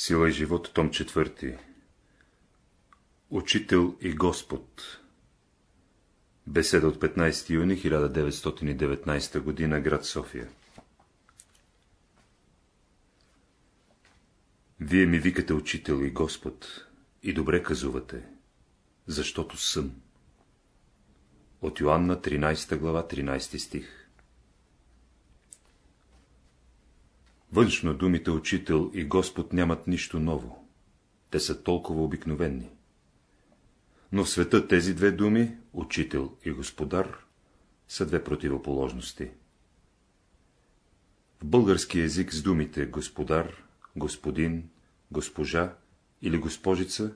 Сила и живот, том 4. Учител и Господ. Беседа от 15 юни 1919 г. град София. Вие ми викате Учител и Господ и добре казувате, защото съм. От Йоанна 13 глава 13 стих. Външно думите Учител и Господ нямат нищо ново. Те са толкова обикновени. Но в света тези две думи, Учител и Господар, са две противоположности. В български език с думите Господар, Господин, Госпожа или Госпожица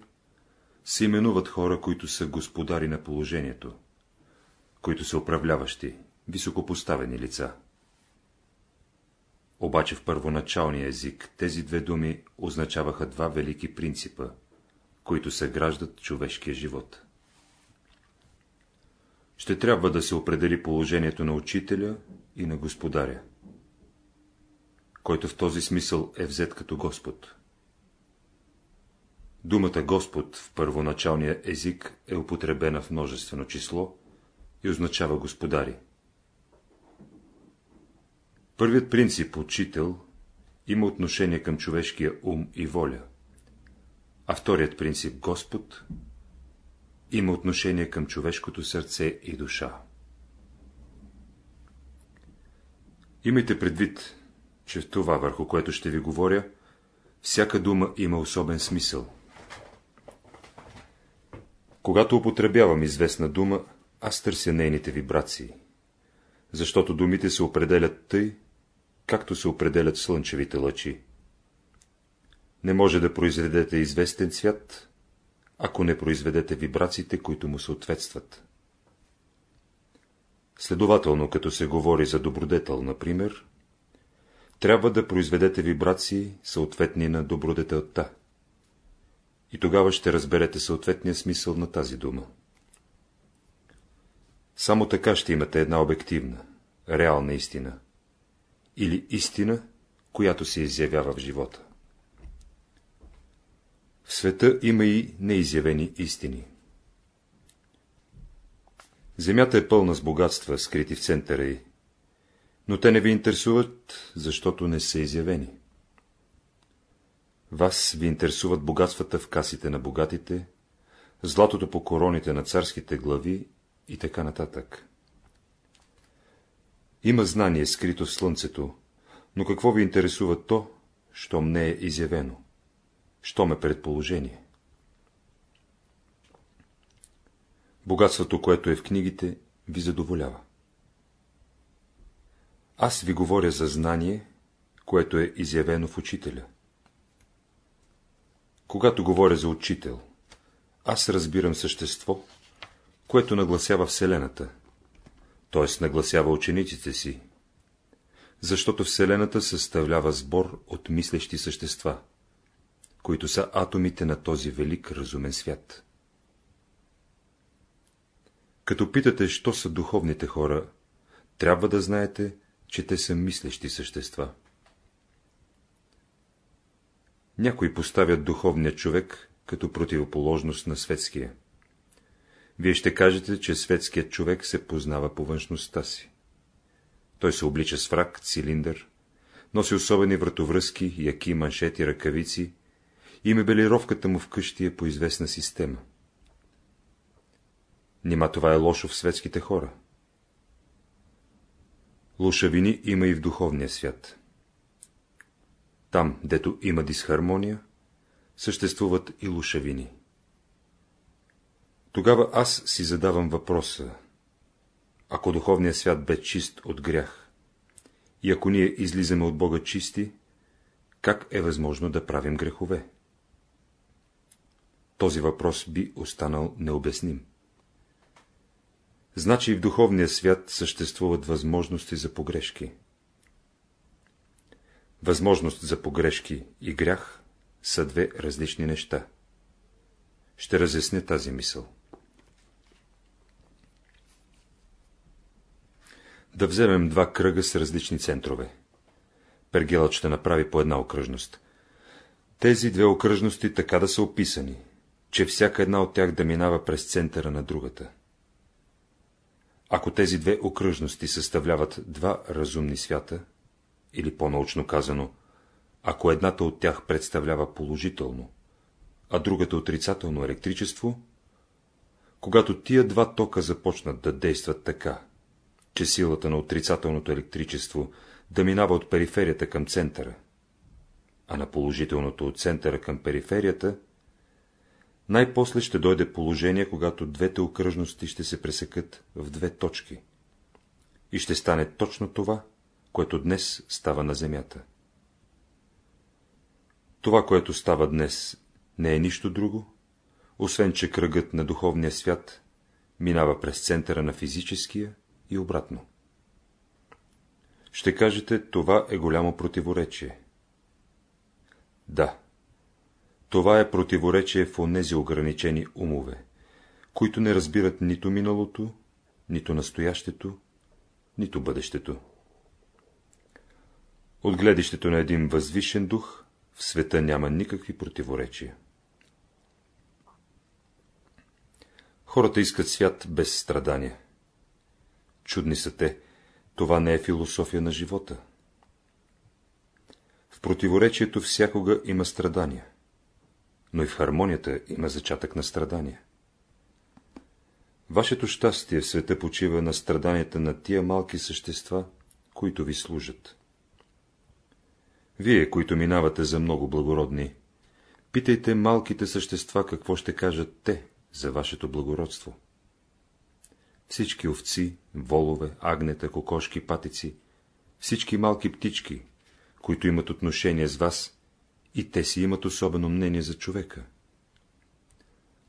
се именуват хора, които са господари на положението, които са управляващи, високопоставени лица. Обаче в първоначалния език тези две думи означаваха два велики принципа, които съграждат човешкия живот. Ще трябва да се определи положението на учителя и на господаря, който в този смисъл е взет като Господ. Думата Господ в първоначалния език е употребена в множествено число и означава господари. Първият принцип учител има отношение към човешкия ум и воля, а вторият принцип Господ има отношение към човешкото сърце и душа. Имайте предвид, че в това, върху което ще ви говоря, всяка дума има особен смисъл. Когато употребявам известна дума, аз търся нейните вибрации, защото думите се определят тъй, както се определят слънчевите лъчи. Не може да произведете известен цвят, ако не произведете вибрациите, които му съответстват. Следователно, като се говори за добродетел, например, трябва да произведете вибрации, съответни на добродетелта. И тогава ще разберете съответния смисъл на тази дума. Само така ще имате една обективна, реална истина или истина, която се изявява в живота. В света има и неизявени истини. Земята е пълна с богатства, скрити в центъра й, но те не ви интересуват, защото не са изявени. Вас ви интересуват богатствата в касите на богатите, златото по короните на царските глави и така нататък. Има знание, скрито в слънцето, но какво ви интересува то, щом не е изявено? Щом е предположение? Богатството, което е в книгите, ви задоволява. Аз ви говоря за знание, което е изявено в учителя. Когато говоря за учител, аз разбирам същество, което нагласява Вселената, т.е. нагласява учениците си, защото Вселената съставлява сбор от мислещи същества, които са атомите на този велик разумен свят. Като питате, що са духовните хора, трябва да знаете, че те са мислещи същества. Някои поставят духовния човек като противоположност на светския. Вие ще кажете, че светският човек се познава по външността си. Той се облича с фрак, цилиндър, носи особени вратовръзки, яки, маншети, ръкавици и мебелировката му вкъщи е по известна система. Нима това е лошо в светските хора. Лошавини има и в духовния свят. Там, дето има дисхармония, съществуват и лошавини. Тогава аз си задавам въпроса, ако духовният свят бе чист от грях, и ако ние излизаме от Бога чисти, как е възможно да правим грехове? Този въпрос би останал необясним. Значи и в духовния свят съществуват възможности за погрешки. Възможност за погрешки и грях са две различни неща. Ще разясня тази мисъл. Да вземем два кръга с различни центрове. Пергелът ще направи по една окръжност. Тези две окръжности така да са описани, че всяка една от тях да минава през центъра на другата. Ако тези две окръжности съставляват два разумни свята, или по-научно казано, ако едната от тях представлява положително, а другата отрицателно електричество, когато тия два тока започнат да действат така, че силата на отрицателното електричество да минава от периферията към центъра, а на положителното от центъра към периферията, най-после ще дойде положение, когато двете окръжности ще се пресекат в две точки. И ще стане точно това, което днес става на Земята. Това, което става днес, не е нищо друго, освен че кръгът на духовния свят минава през центъра на физическия и обратно. Ще кажете, това е голямо противоречие. Да, това е противоречие в онези ограничени умове, които не разбират нито миналото, нито настоящето, нито бъдещето. От гледището на един възвишен дух в света няма никакви противоречия. Хората искат свят без страдания. Чудни са те, това не е философия на живота. В противоречието всякога има страдания, но и в хармонията има зачатък на страдания. Вашето щастие в света почива на страданията на тия малки същества, които ви служат. Вие, които минавате за много благородни, питайте малките същества какво ще кажат те за вашето благородство. Всички овци, волове, агнета, кокошки, патици, всички малки птички, които имат отношение с вас, и те си имат особено мнение за човека.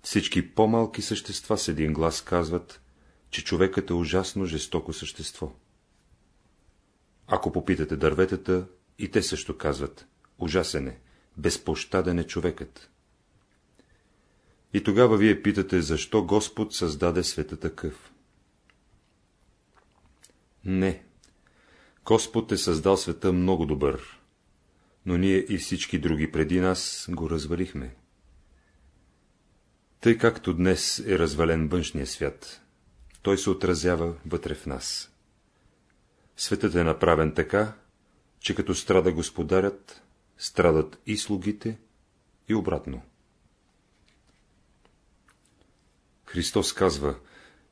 Всички по-малки същества с един глас казват, че човекът е ужасно жестоко същество. Ако попитате дърветата, и те също казват, ужасен е, безпощаден е човекът. И тогава вие питате, защо Господ създаде света такъв. Не. Господ е създал света много добър, но ние и всички други преди нас го развалихме. Тъй както днес е развален външния свят, той се отразява вътре в нас. Светът е направен така, че като страда господарят, страдат и слугите, и обратно. Христос казва,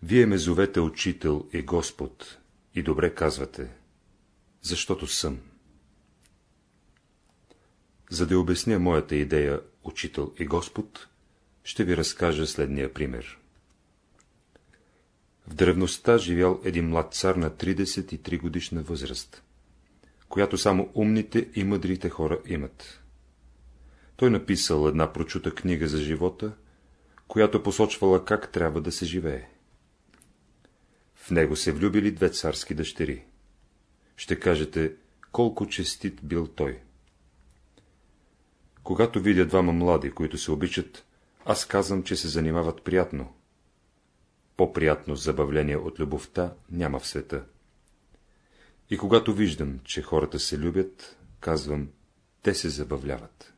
вие ме зовете учител и Господ, и добре казвате, защото съм. За да обясня моята идея учител и Господ, ще ви разкажа следния пример. В древността живял един млад цар на 33 годишна възраст, която само умните и мъдрите хора имат. Той написал една прочута книга за живота, която посочвала как трябва да се живее. В него се влюбили две царски дъщери. Ще кажете, колко честит бил той. Когато видя двама млади, които се обичат, аз казвам, че се занимават приятно. По-приятно забавление от любовта няма в света. И когато виждам, че хората се любят, казвам, те се забавляват.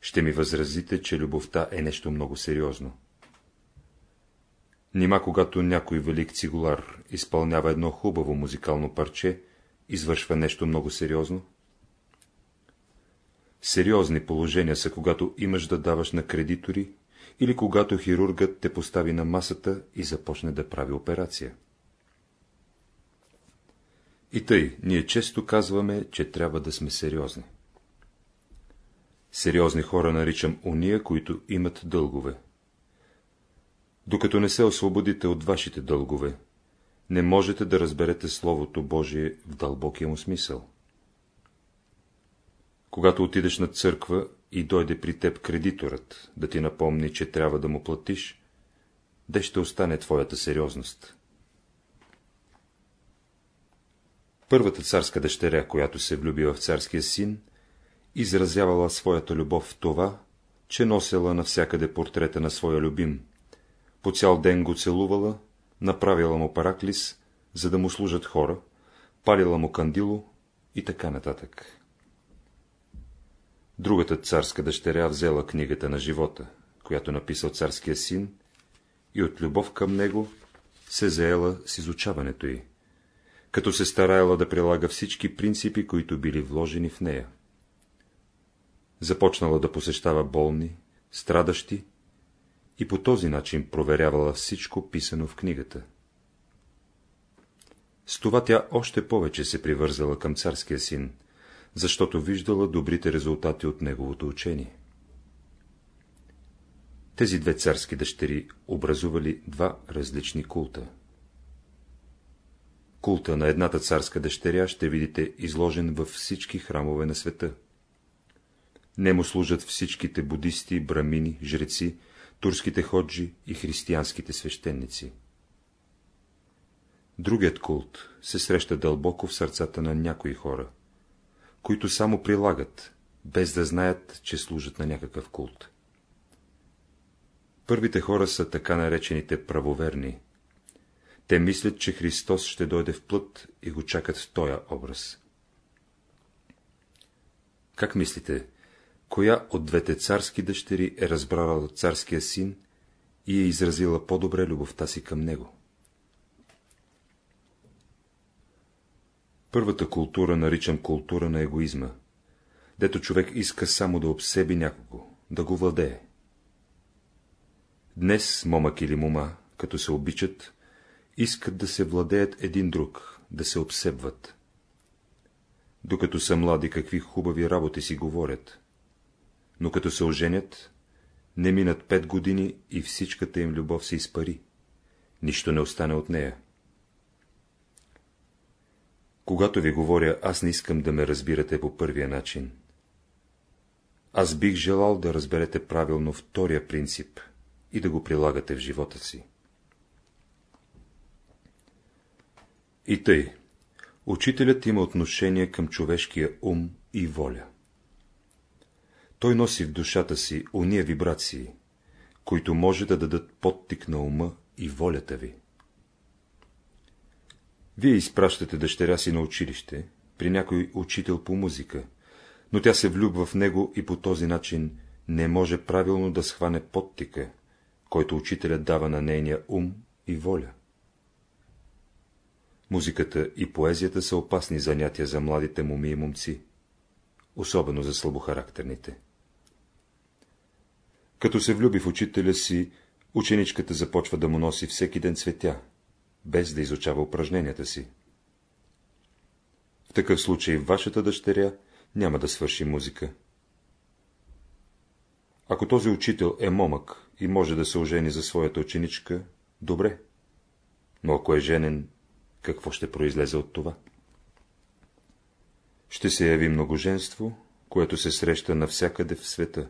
Ще ми възразите, че любовта е нещо много сериозно. Нима когато някой велик цигулар изпълнява едно хубаво музикално парче, извършва нещо много сериозно? Сериозни положения са, когато имаш да даваш на кредитори, или когато хирургът те постави на масата и започне да прави операция. И тъй, ние често казваме, че трябва да сме сериозни. Сериозни хора наричам уния, които имат дългове. Докато не се освободите от вашите дългове, не можете да разберете Словото Божие в дълбокия му смисъл. Когато отидеш на църква и дойде при теб кредиторът, да ти напомни, че трябва да му платиш, де ще остане твоята сериозност? Първата царска дъщеря, която се влюби в царския син, изразявала своята любов в това, че носела навсякъде портрета на своя любим, по цял ден го целувала, направила му параклис, за да му служат хора, палила му кандило и така нататък. Другата царска дъщеря взела книгата на живота, която написал царския син, и от любов към него се заела с изучаването й, като се стараяла да прилага всички принципи, които били вложени в нея. Започнала да посещава болни, страдащи и по този начин проверявала всичко писано в книгата. С това тя още повече се привързала към царския син, защото виждала добрите резултати от неговото учение. Тези две царски дъщери образували два различни култа. Култа на едната царска дъщеря ще видите изложен във всички храмове на света. Не му служат всичките будисти, брамини, жреци, турските ходжи и християнските свещеници. Другият култ се среща дълбоко в сърцата на някои хора, които само прилагат, без да знаят, че служат на някакъв култ. Първите хора са така наречените правоверни. Те мислят, че Христос ще дойде в плът и го чакат в този образ. Как мислите, коя от двете царски дъщери е разбрала царския син и е изразила по-добре любовта си към него? Първата култура наричам култура на егоизма, дето човек иска само да обсеби някого, да го владее. Днес момък или мума, като се обичат, искат да се владеят един друг, да се обсебват. Докато са млади, какви хубави работи си говорят, но като се оженят, не минат пет години и всичката им любов се изпари. Нищо не остане от нея. Когато ви говоря, аз не искам да ме разбирате по първия начин. Аз бих желал да разберете правилно втория принцип и да го прилагате в живота си. И тъй, учителят има отношение към човешкия ум и воля. Той носи в душата си уния вибрации, които може да дадат подтик на ума и волята ви. Вие изпращате дъщеря си на училище, при някой учител по музика, но тя се влюбва в него и по този начин не може правилно да схване подтика, който учителят дава на нейния ум и воля. Музиката и поезията са опасни занятия за младите моми и момци, особено за слабохарактерните. Като се влюби в учителя си, ученичката започва да му носи всеки ден цветя, без да изучава упражненията си. В такъв случай вашата дъщеря няма да свърши музика. Ако този учител е момък и може да се ожени за своята ученичка, добре. Но ако е женен, какво ще произлезе от това? Ще се яви многоженство, което се среща навсякъде в света.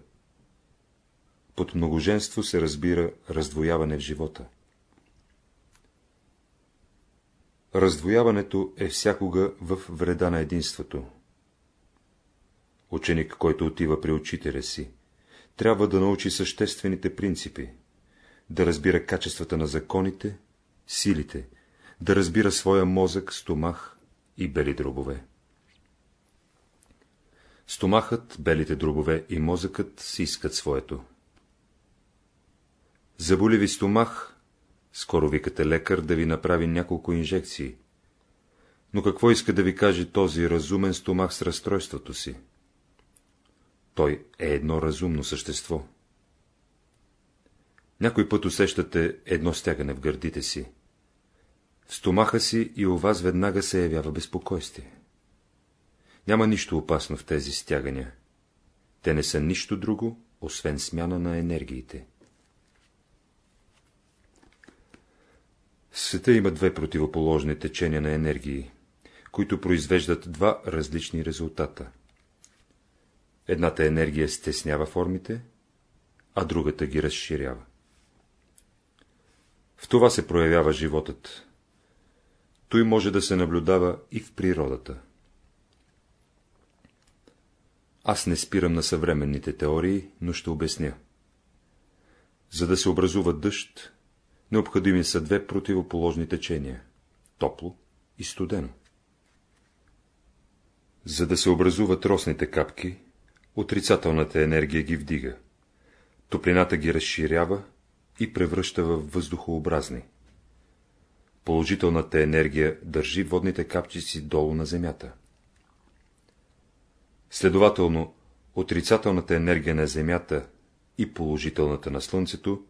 Под многоженство се разбира раздвояване в живота. Раздвояването е всякога в вреда на единството. Ученик, който отива при учителя си, трябва да научи съществените принципи, да разбира качествата на законите, силите, да разбира своя мозък, стомах и бели дробове. Стомахът, белите дробове и мозъкът си искат своето. Заболи ви стомах, скоро викате лекар да ви направи няколко инжекции. Но какво иска да ви каже този разумен стомах с разстройството си? Той е едно разумно същество. Някой път усещате едно стягане в гърдите си. В стомаха си и у вас веднага се явява безпокойствие. Няма нищо опасно в тези стягания. Те не са нищо друго, освен смяна на енергиите. Света има две противоположни течения на енергии, които произвеждат два различни резултата. Едната енергия стеснява формите, а другата ги разширява. В това се проявява животът. Той може да се наблюдава и в природата. Аз не спирам на съвременните теории, но ще обясня. За да се образува дъжд, необходими са две противоположни течения – топло и студено. За да се образуват росните капки, Отрицателната енергия ги вдига. Топлината ги разширява и превръща в въздухообразни. Положителната енергия държи водните капчици долу на земята. Следователно, отрицателната енергия на земята и положителната на слънцето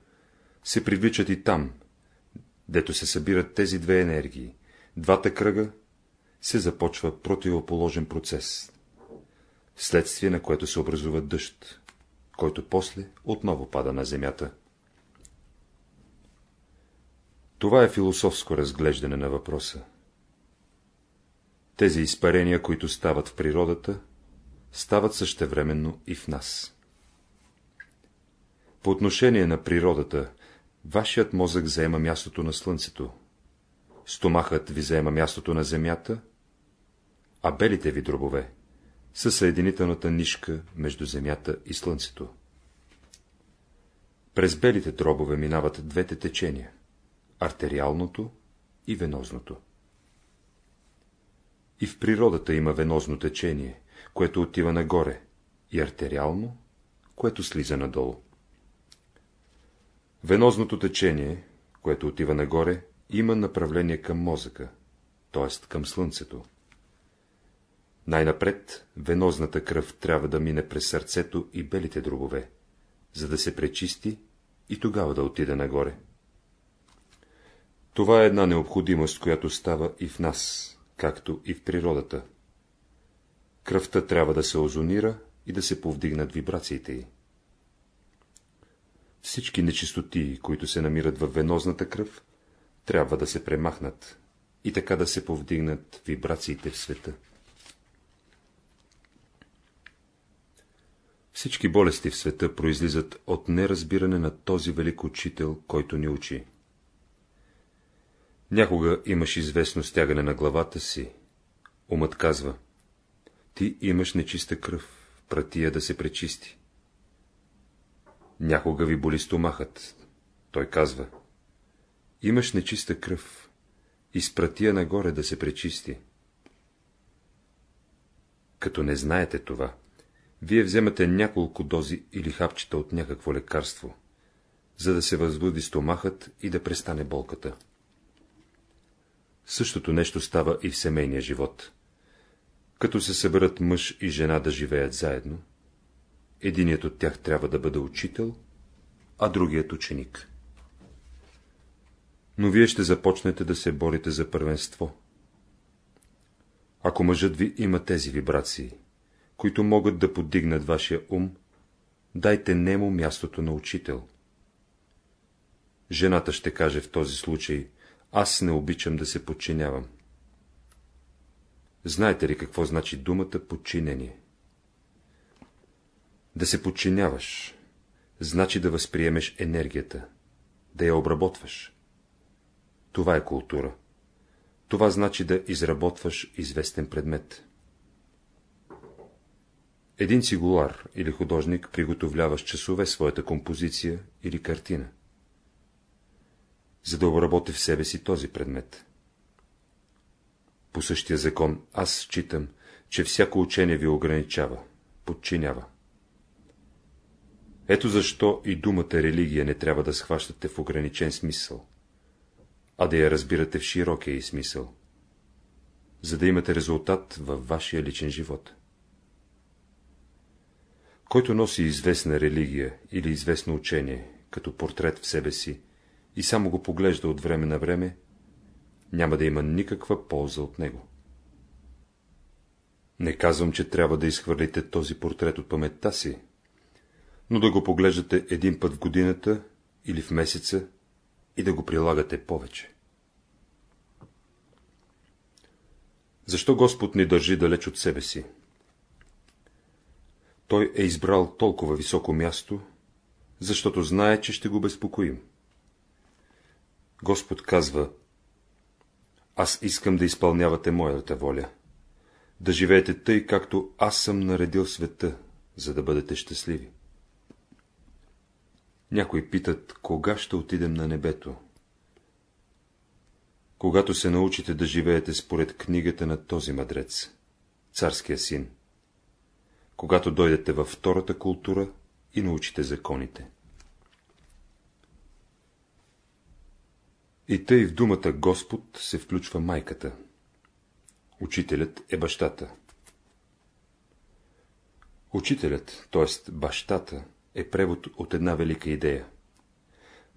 се привличат и там, дето се събират тези две енергии, двата кръга, се започва противоположен процес, следствие на което се образува дъжд, който после отново пада на земята. Това е философско разглеждане на въпроса. Тези изпарения, които стават в природата, стават същевременно и в нас. По отношение на природата, вашият мозък заема мястото на слънцето, стомахът ви заема мястото на земята, а белите ви дробове са съединителната нишка между земята и слънцето. През белите дробове минават двете течения – артериалното и венозното. И в природата има венозно течение, което отива нагоре, и артериално, което слиза надолу. Венозното течение, което отива нагоре, има направление към мозъка, т.е. към слънцето. Най-напред венозната кръв трябва да мине през сърцето и белите дробове, за да се пречисти и тогава да отиде нагоре. Това е една необходимост, която става и в нас, както и в природата. Кръвта трябва да се озонира и да се повдигнат вибрациите й. Всички нечистоти, които се намират в венозната кръв, трябва да се премахнат и така да се повдигнат вибрациите в света. Всички болести в света произлизат от неразбиране на този велик учител, който ни учи. Някога имаш известно стягане на главата си. Умът казва, ти имаш нечиста кръв, прати я да се пречисти. Някога ви боли стомахът. Той казва, имаш нечиста кръв, изпрати я нагоре да се пречисти. Като не знаете това, вие вземате няколко дози или хапчета от някакво лекарство, за да се възбуди стомахът и да престане болката. Същото нещо става и в семейния живот. Като се съберат мъж и жена да живеят заедно, единият от тях трябва да бъде учител, а другият ученик. Но вие ще започнете да се борите за първенство. Ако мъжът ви има тези вибрации, които могат да подигнат вашия ум, дайте нему мястото на учител. Жената ще каже в този случай, аз не обичам да се подчинявам. Знаете ли какво значи думата подчинение? Да се подчиняваш, значи да възприемеш енергията, да я обработваш. Това е култура. Това значи да изработваш известен предмет. Един цигулар или художник приготовлява с часове своята композиция или картина, за да обработи в себе си този предмет. По същия закон аз считам, че всяко учение ви ограничава, подчинява. Ето защо и думата религия не трябва да схващате в ограничен смисъл, а да я разбирате в широкия и смисъл, за да имате резултат във вашия личен живот. Който носи известна религия или известно учение, като портрет в себе си, и само го поглежда от време на време, няма да има никаква полза от него. Не казвам, че трябва да изхвърлите този портрет от паметта си, но да го поглеждате един път в годината или в месеца и да го прилагате повече. Защо Господ ни държи далеч от себе си? Той е избрал толкова високо място, защото знае, че ще го безпокоим. Господ казва, аз искам да изпълнявате моята воля, да живеете тъй, както аз съм наредил света, за да бъдете щастливи. Някои питат, кога ще отидем на небето? Когато се научите да живеете според книгата на този мъдрец, царския син. когато дойдете във втората култура и научите законите. И тъй в думата Господ се включва майката. Учителят е бащата. Учителят, т.е. бащата, е превод от една велика идея.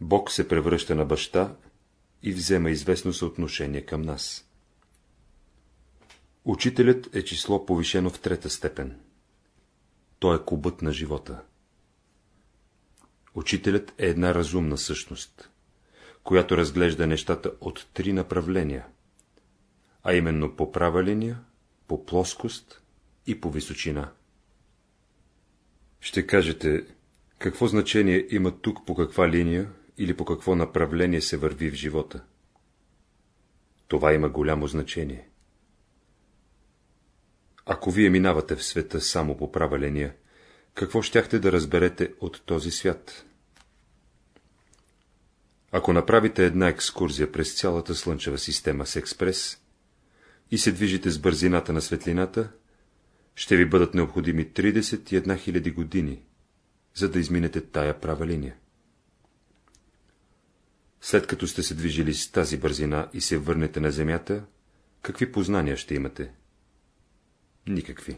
Бог се превръща на баща и взема известно съотношение към нас. Учителят е число повишено в трета степен. Той е кубът на живота. Учителят е една разумна същност, която разглежда нещата от три направления, а именно по права линия, по плоскост и по височина. Ще кажете, какво значение има тук по каква линия или по какво направление се върви в живота? Това има голямо значение. Ако вие минавате в света само по права линия, какво щяхте да разберете от този свят? Ако направите една екскурзия през цялата слънчева система с експрес и се движите с бързината на светлината, ще ви бъдат необходими 31 000 години, за да изминете тая права линия. След като сте се движили с тази бързина и се върнете на Земята, какви познания ще имате? Никакви.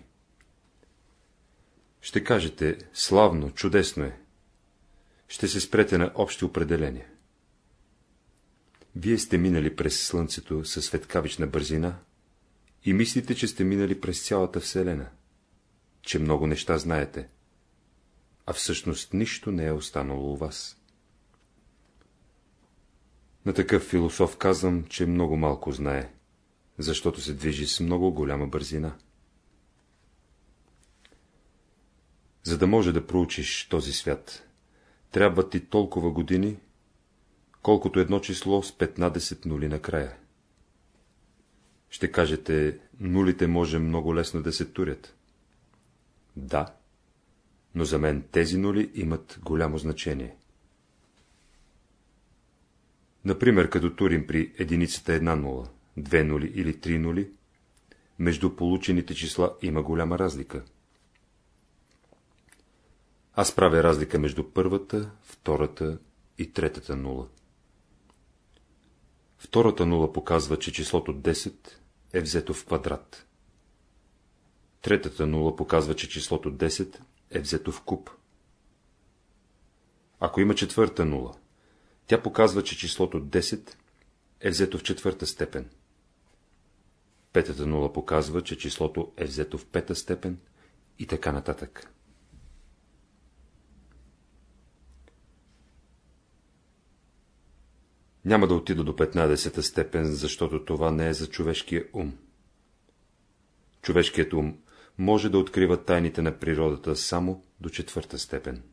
Ще кажете, славно, чудесно е. Ще се спрете на общи определения. Вие сте минали през Слънцето със светкавична бързина и мислите, че сте минали през цялата Вселена, че много неща знаете, а всъщност нищо не е останало у вас. На такъв философ казвам, че много малко знае, защото се движи с много голяма бързина. За да може да проучиш този свят, трябва ти толкова години, колкото едно число с 15 нули накрая. Ще кажете, нулите може много лесно да се турят. Да, но за мен тези нули имат голямо значение. Например, като турим при единицата една нула, две нули или три нули, между получените числа има голяма разлика. Аз правя разлика между първата, втората и третата нула. Втората нула показва, че числото 10 е взето в квадрат. Третата нула показва, че числото 10 е взето в куб. Ако има четвърта нула, тя показва, че числото 10 е взето в четвърта степен. Петата нула показва, че числото е взето в пета степен и така нататък. Няма да отида до 15-та степен, защото това не е за човешкия ум. Човешкият ум може да открива тайните на природата само до четвърта степен.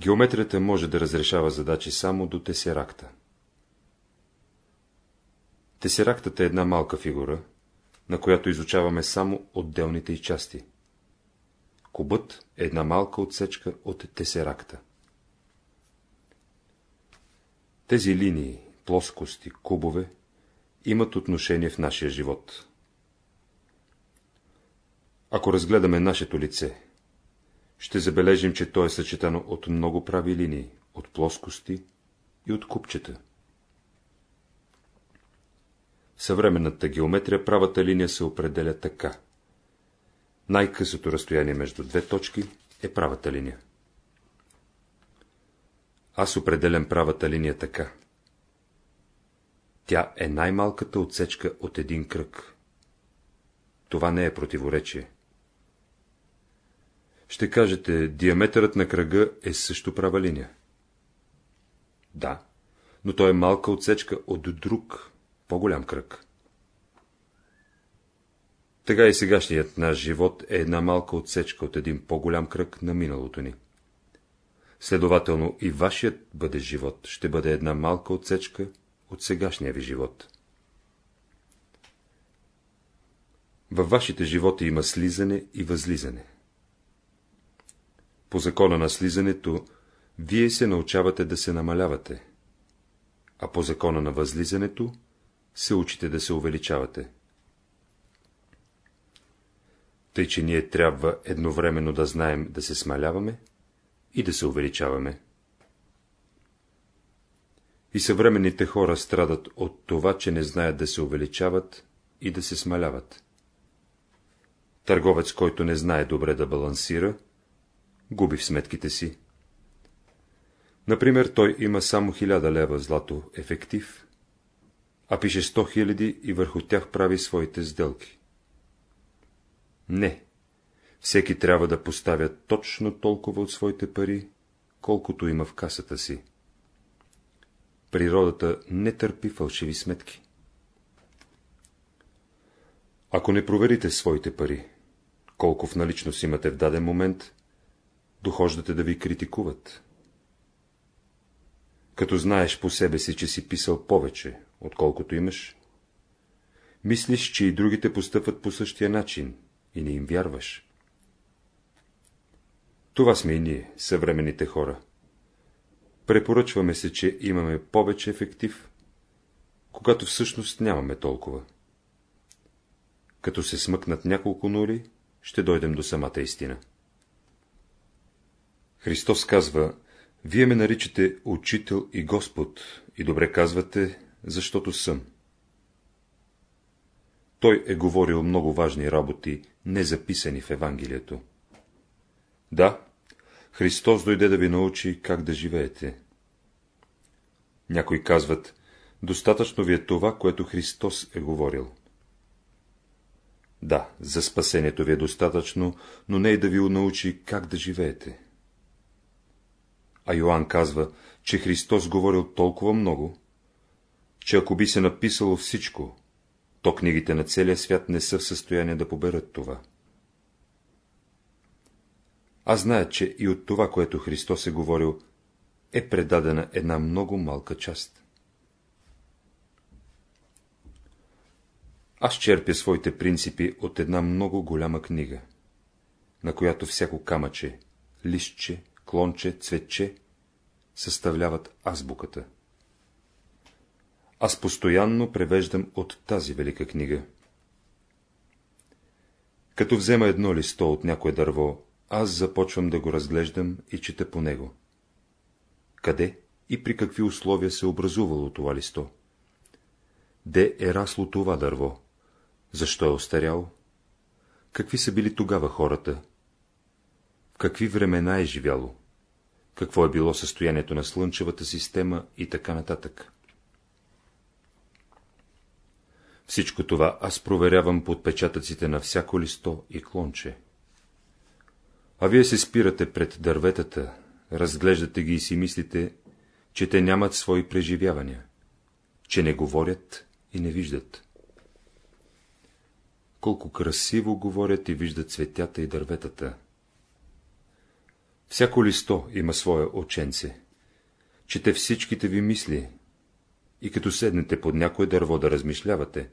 Геометрията може да разрешава задачи само до тесеракта. Тесерактата е една малка фигура, на която изучаваме само отделните й части. Кубът е една малка отсечка от тесеракта. Тези линии, плоскости, кубове имат отношение в нашия живот. Ако разгледаме нашето лице, ще забележим, че то е съчетано от много прави линии, от плоскости и от купчета. В съвременната геометрия правата линия се определя така. Най-късото разстояние между две точки е правата линия. Аз определям правата линия така. Тя е най-малката отсечка от един кръг. Това не е противоречие. Ще кажете, диаметърът на кръга е също права линия. Да, но той е малка отсечка от друг, по-голям кръг. Тега и сегашният наш живот е една малка отсечка от един по-голям кръг на миналото ни. Следователно и вашият бъдещ живот ще бъде една малка отсечка от сегашния ви живот. Във вашите животи има слизане и възлизане. По закона на слизането, вие се научавате да се намалявате, а по закона на възлизането се учите да се увеличавате. Тъй, че ние трябва едновременно да знаем да се смаляваме и да се увеличаваме. И съвременните хора страдат от това, че не знаят да се увеличават и да се смаляват. Търговец, който не знае добре да балансира, губи в сметките си. Например, той има само 1000 лева злато ефектив, а пише 100 000 и върху тях прави своите сделки. Не. Всеки трябва да поставя точно толкова от своите пари, колкото има в касата си. Природата не търпи фалшиви сметки. Ако не проверите своите пари, колко в наличност имате в даден момент, дохождате да ви критикуват. Като знаеш по себе си, че си писал повече, отколкото имаш, мислиш, че и другите постъпват по същия начин и не им вярваш. Това сме и ние, съвременните хора. Препоръчваме се, че имаме повече ефектив, когато всъщност нямаме толкова. Като се смъкнат няколко нули, ще дойдем до самата истина. Христос казва, вие ме наричате Учител и Господ, и добре казвате, защото съм. Той е говорил много важни работи, не записани в Евангелието. Да, Христос дойде да ви научи как да живеете. Някои казват, достатъчно ви е това, което Христос е говорил. Да, за спасението ви е достатъчно, но не и да ви научи как да живеете. А Йоанн казва, че Христос говорил толкова много, че ако би се написало всичко, то книгите на целия свят не са в състояние да поберат това. Аз зная, че и от това, което Христос е говорил, е предадена една много малка част. Аз черпя своите принципи от една много голяма книга, на която всяко камъче, листче, клонче, цветче съставляват азбуката. Аз постоянно превеждам от тази велика книга. Като взема едно листо от някое дърво, аз започвам да го разглеждам и чета по него. Къде и при какви условия се образувало това листо? Де е расло това дърво? Защо е остаряло? Какви са били тогава хората? В какви времена е живяло? Какво е било състоянието на Слънчевата система и така нататък? Всичко това аз проверявам по отпечатъците на всяко листо и клонче. А вие се спирате пред дърветата, разглеждате ги и си мислите, че те нямат свои преживявания, че не говорят и не виждат. Колко красиво говорят и виждат цветята и дърветата. Всяко листо има свое оченце. Чете всичките ви мисли, и като седнете под някое дърво да размишлявате,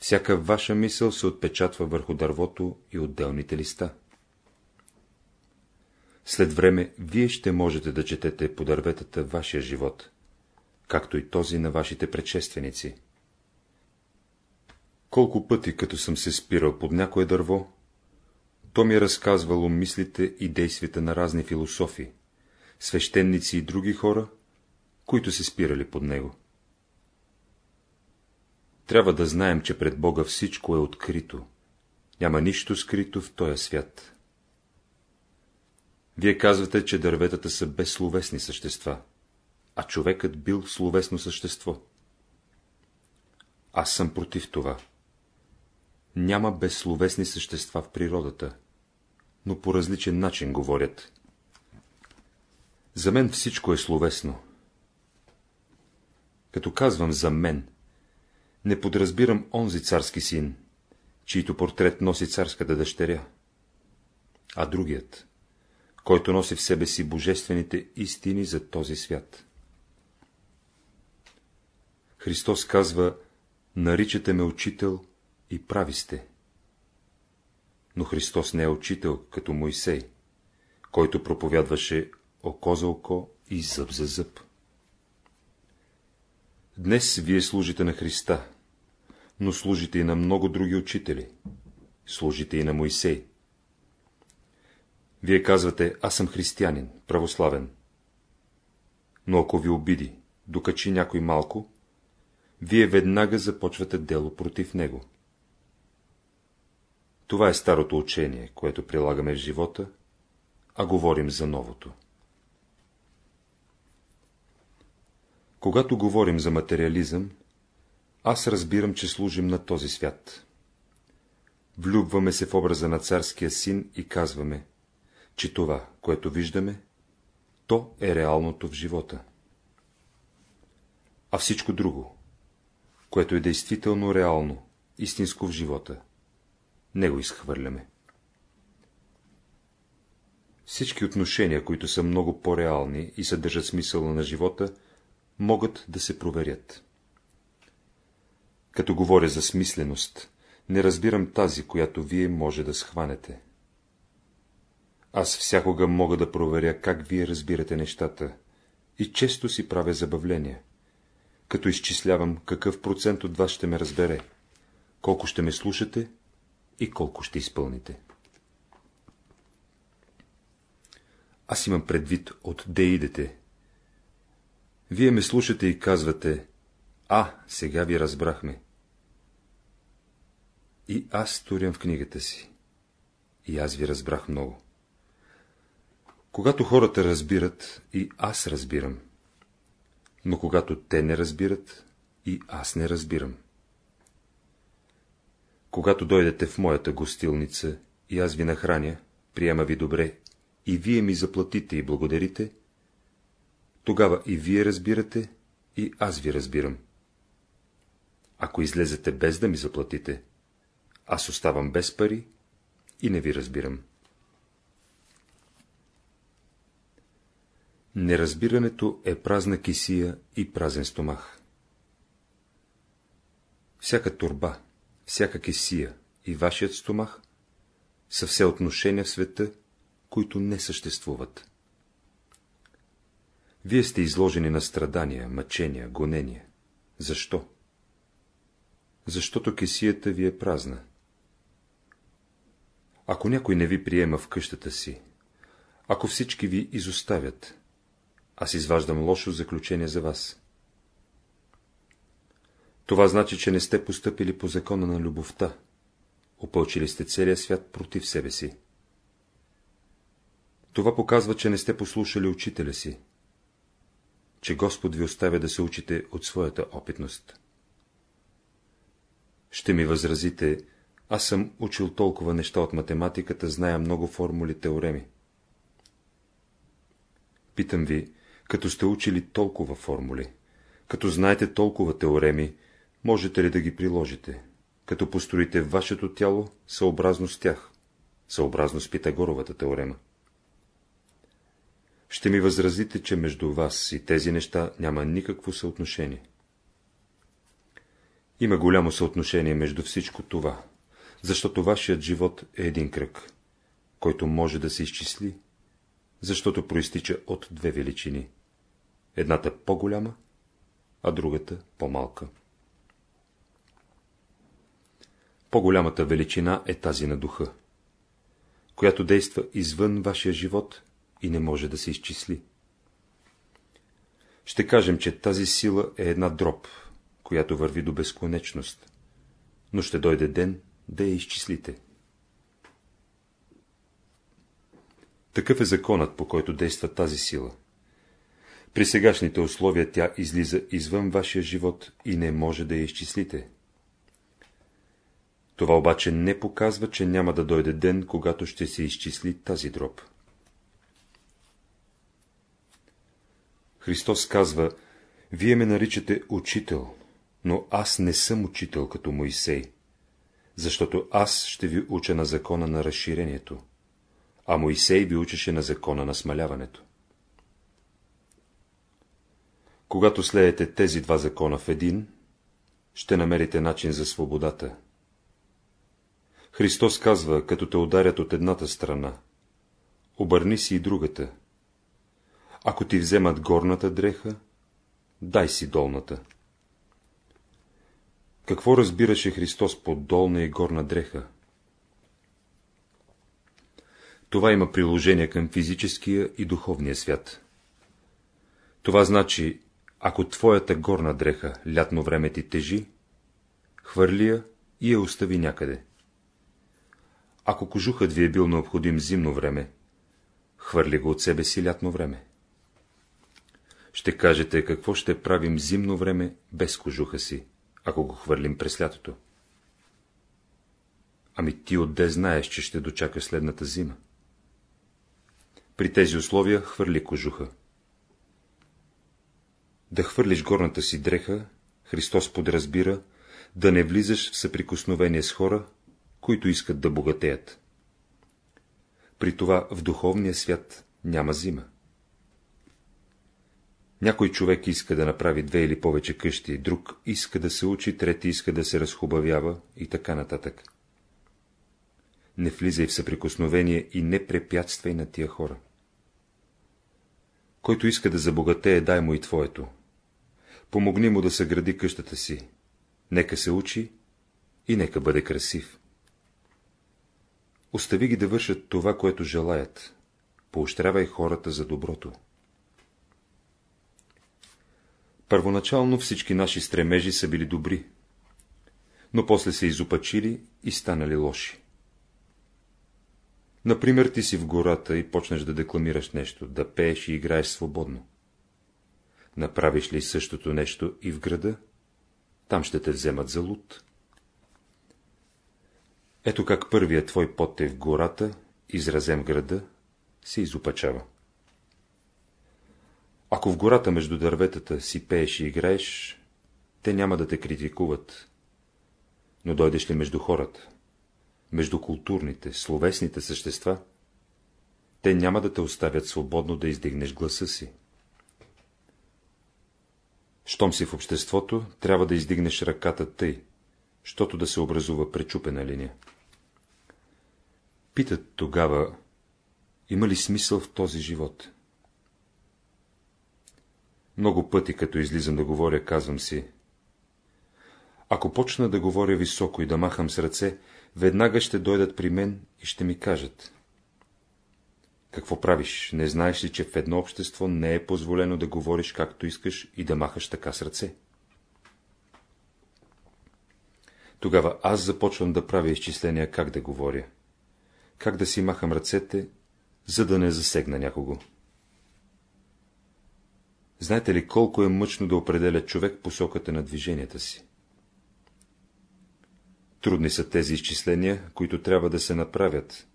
всяка ваша мисъл се отпечатва върху дървото и отделните листа. След време вие ще можете да четете по дърветата вашия живот, както и този на вашите предшественици. Колко пъти, като съм се спирал под някое дърво, то ми е разказвало мислите и действията на разни философи, свещеници и други хора, които се спирали под него. Трябва да знаем, че пред Бога всичко е открито. Няма нищо скрито в този свят. Вие казвате, че дърветата са безсловесни същества, а човекът бил словесно същество. Аз съм против това. Няма безсловесни същества в природата, но по различен начин говорят. За мен всичко е словесно. Като казвам за мен, не подразбирам онзи царски син, чийто портрет носи царската дъщеря, а другият, който носи в себе си божествените истини за този свят. Христос казва, наричате ме учител и прави сте. Но Христос не е учител, като Моисей, който проповядваше око за око и зъб за зъб. Днес вие служите на Христа, но служите и на много други учители. служите и на Моисей. Вие казвате, аз съм християнин, православен. Но ако ви обиди, докачи някой малко, вие веднага започвате дело против него. Това е старото учение, което прилагаме в живота, а говорим за новото. Когато говорим за материализъм, аз разбирам, че служим на този свят. Влюбваме се в образа на царския син и казваме, че това, което виждаме, то е реалното в живота. А всичко друго, което е действително реално, истинско в живота, не го изхвърляме. Всички отношения, които са много по-реални и съдържат смисъла на живота, могат да се проверят. Като говоря за смисленост, не разбирам тази, която вие може да схванете. Аз всякога мога да проверя, как вие разбирате нещата, и често си правя забавление, като изчислявам какъв процент от вас ще ме разбере, колко ще ме слушате и колко ще изпълните. Аз имам предвид от де идете. Вие ме слушате и казвате, а, сега ви разбрахме. И аз сторям в книгата си. И аз ви разбрах много. Когато хората разбират, и аз разбирам. Но когато те не разбират, и аз не разбирам. Когато дойдете в моята гостилница и аз ви нахраня, приема ви добре, и вие ми заплатите и благодарите, тогава и вие разбирате, и аз ви разбирам. Ако излезете без да ми заплатите, аз оставам без пари и не ви разбирам. Неразбирането е празна кисия и празен стомах. Всяка турба, всяка кисия и вашият стомах са все отношения в света, които не съществуват. Вие сте изложени на страдания, мъчения, гонения. Защо? Защото кесията ви е празна. Ако някой не ви приема в къщата си, ако всички ви изоставят, аз изваждам лошо заключение за вас. Това значи, че не сте поступили по закона на любовта, опълчили сте целия свят против себе си. Това показва, че не сте послушали учителя си, че Господ ви оставя да се учите от своята опитност. Ще ми възразите, аз съм учил толкова неща от математиката, зная много формули, теореми. Питам ви, като сте учили толкова формули, като знаете толкова теореми, можете ли да ги приложите, като построите вашето тяло съобразно с тях, съобразно с Питагоровата теорема? Ще ми възразите, че между вас и тези неща няма никакво съотношение. Има голямо съотношение между всичко това, защото вашият живот е един кръг, който може да се изчисли, защото проистича от две величини. Едната по-голяма, а другата по-малка. По-голямата величина е тази на духа, която действа извън вашия живот и не може да се изчисли. Ще кажем, че тази сила е една дроб, която върви до безконечност, но ще дойде ден да я изчислите. Такъв е законът, по който действа тази сила. При сегашните условия тя излиза извън вашия живот и не може да я изчислите. Това обаче не показва, че няма да дойде ден, когато ще се изчисли тази дроб. Христос казва, вие ме наричате учител, но аз не съм учител като Моисей, защото аз ще ви уча на закона на разширението, а Моисей ви учеше на закона на смаляването. Когато слеете тези два закона в един, ще намерите начин за свободата. Христос казва, като те ударят от едната страна, обърни си и другата, ако ти вземат горната дреха, дай си долната. Какво разбираше Христос под долна и горна дреха? Това има приложение към физическия и духовния свят. Това значи, ако твоята горна дреха лятно време ти тежи, хвърли я и я остави някъде. Ако кожухът ви е бил необходим зимно време, хвърли го от себе си лятно време. Ще кажете, какво ще правим зимно време без кожуха си, ако го хвърлим през лятото. Ами ти отде знаеш, че ще дочака следната зима. При тези условия хвърли кожуха. Да хвърлиш горната си дреха, Христос подразбира, да не влизаш в съприкосновение с хора, които искат да богатеят. При това в духовния свят няма зима. Някой човек иска да направи две или повече къщи, друг иска да се учи, трети иска да се разхубавява и така нататък. Не влизай в съприкосновение и не препятствай на тия хора. Който иска да забогатее, дай му и твоето. Помогни му да съгради къщата си. Нека се учи и нека бъде красив. Остави ги да вършат това, което желаят. Поощрявай хората за доброто. Първоначално всички наши стремежи са били добри, но после се изопачили и станали лоши. Например, ти си в гората и почнеш да декламираш нещо, да пееш и играеш свободно. Направиш ли същото нещо и в града, там ще те вземат за луд. Ето как първият твой пот е в гората, изразен в града, се изопачава. Ако в гората между дърветата си пееш и играеш, те няма да те критикуват. Но дойдеш ли между хората, между културните, словесните същества, те няма да те оставят свободно да издигнеш гласа си. Щом си в обществото, трябва да издигнеш ръката тъй, щото да се образува пречупена линия. Питат тогава, има ли смисъл в този живот? Много пъти, като излизам да говоря, казвам си. Ако почна да говоря високо и да махам с ръце, веднага ще дойдат при мен и ще ми кажат. Какво правиш? Не знаеш ли, че в едно общество не е позволено да говориш както искаш и да махаш така с ръце? Тогава аз започвам да правя изчисления как да говоря, как да си махам ръцете, за да не засегна някого. Знаете ли колко е мъчно да определя човек посоката на движенията си? Трудни са тези изчисления, които трябва да се направят,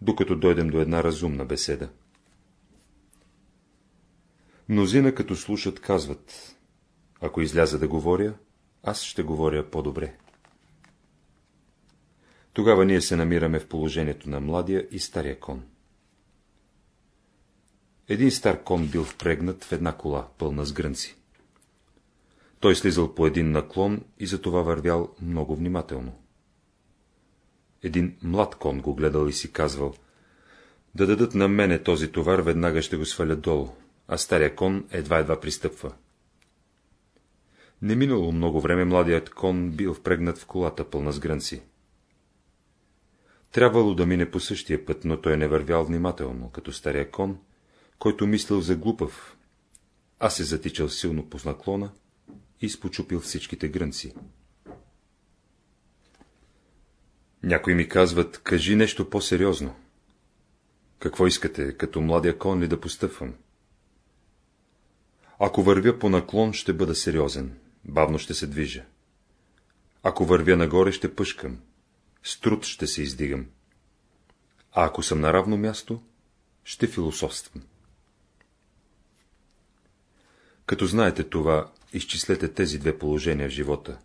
докато дойдем до една разумна беседа. Мнозина, като слушат, казват, ако изляза да говоря, аз ще говоря по-добре. Тогава ние се намираме в положението на младия и стария кон. Един стар кон бил впрегнат в една кола, пълна с грънци. Той слизал по един наклон и затова вървял много внимателно. Един млад кон го гледал и си казвал, да дадат на мене този товар, веднага ще го свалят долу, а стария кон едва-едва пристъпва. Не минало много време младият кон бил впрегнат в колата, пълна с грънци. Трябвало да мине по същия път, но той не вървял внимателно, като стария кон, който мислил за глупав, а се затичал силно по наклона и изпочупил всичките грънци. Някои ми казват, кажи нещо по-сериозно. Какво искате, като младия кон ли да постъпвам? Ако вървя по наклон, ще бъда сериозен, бавно ще се движа. Ако вървя нагоре, ще пъшкам, с труд ще се издигам. А ако съм на равно място, ще философствам. Като знаете това, изчислете тези две положения в живота.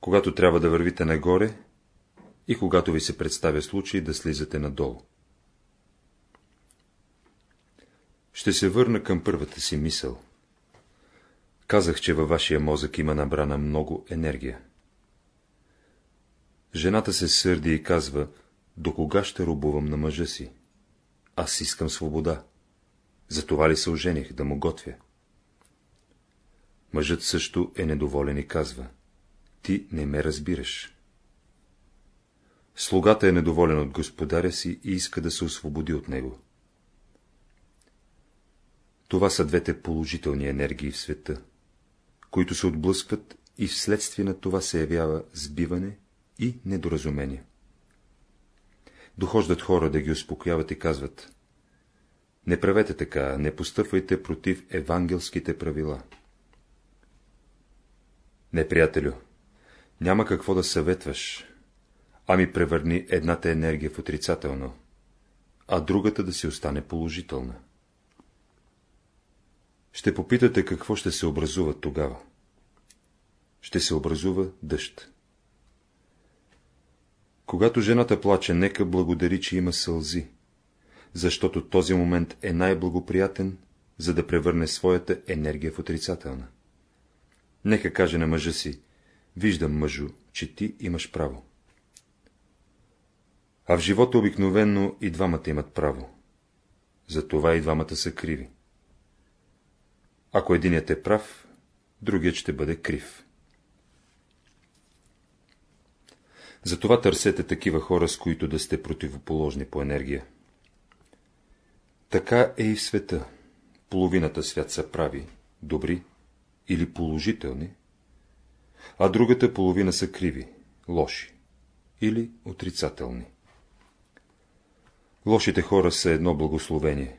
Когато трябва да вървите нагоре и когато ви се представя случай да слизате надолу. Ще се върна към първата си мисъл. Казах, че във вашия мозък има набрана много енергия. Жената се сърди и казва, до кога ще рубувам на мъжа си? Аз искам свобода. Затова ли се ожених, да му готвя? Мъжът също е недоволен и казва, ти не ме разбираш. Слугата е недоволен от господаря си и иска да се освободи от него. Това са двете положителни енергии в света, които се отблъскват и вследствие на това се явява сбиване и недоразумение. Дохождат хора да ги успокояват и казват Не правете така, не постъпвайте против евангелските правила. Не, приятелю, няма какво да съветваш, ами превърни едната енергия в отрицателно, а другата да си остане положителна. Ще попитате какво ще се образува тогава. Ще се образува дъжд. Когато жената плаче, нека благодари, че има сълзи, защото този момент е най-благоприятен, за да превърне своята енергия в отрицателна. Нека каже на мъжа си, виждам, мъжо, че ти имаш право. А в живота обикновенно и двамата имат право. Затова и двамата са криви. Ако единият е прав, другият ще бъде крив. Затова търсете такива хора, с които да сте противоположни по енергия. Така е и в света. Половината свят са прави, добри или положителни, а другата половина са криви, лоши или отрицателни. Лошите хора са едно благословение.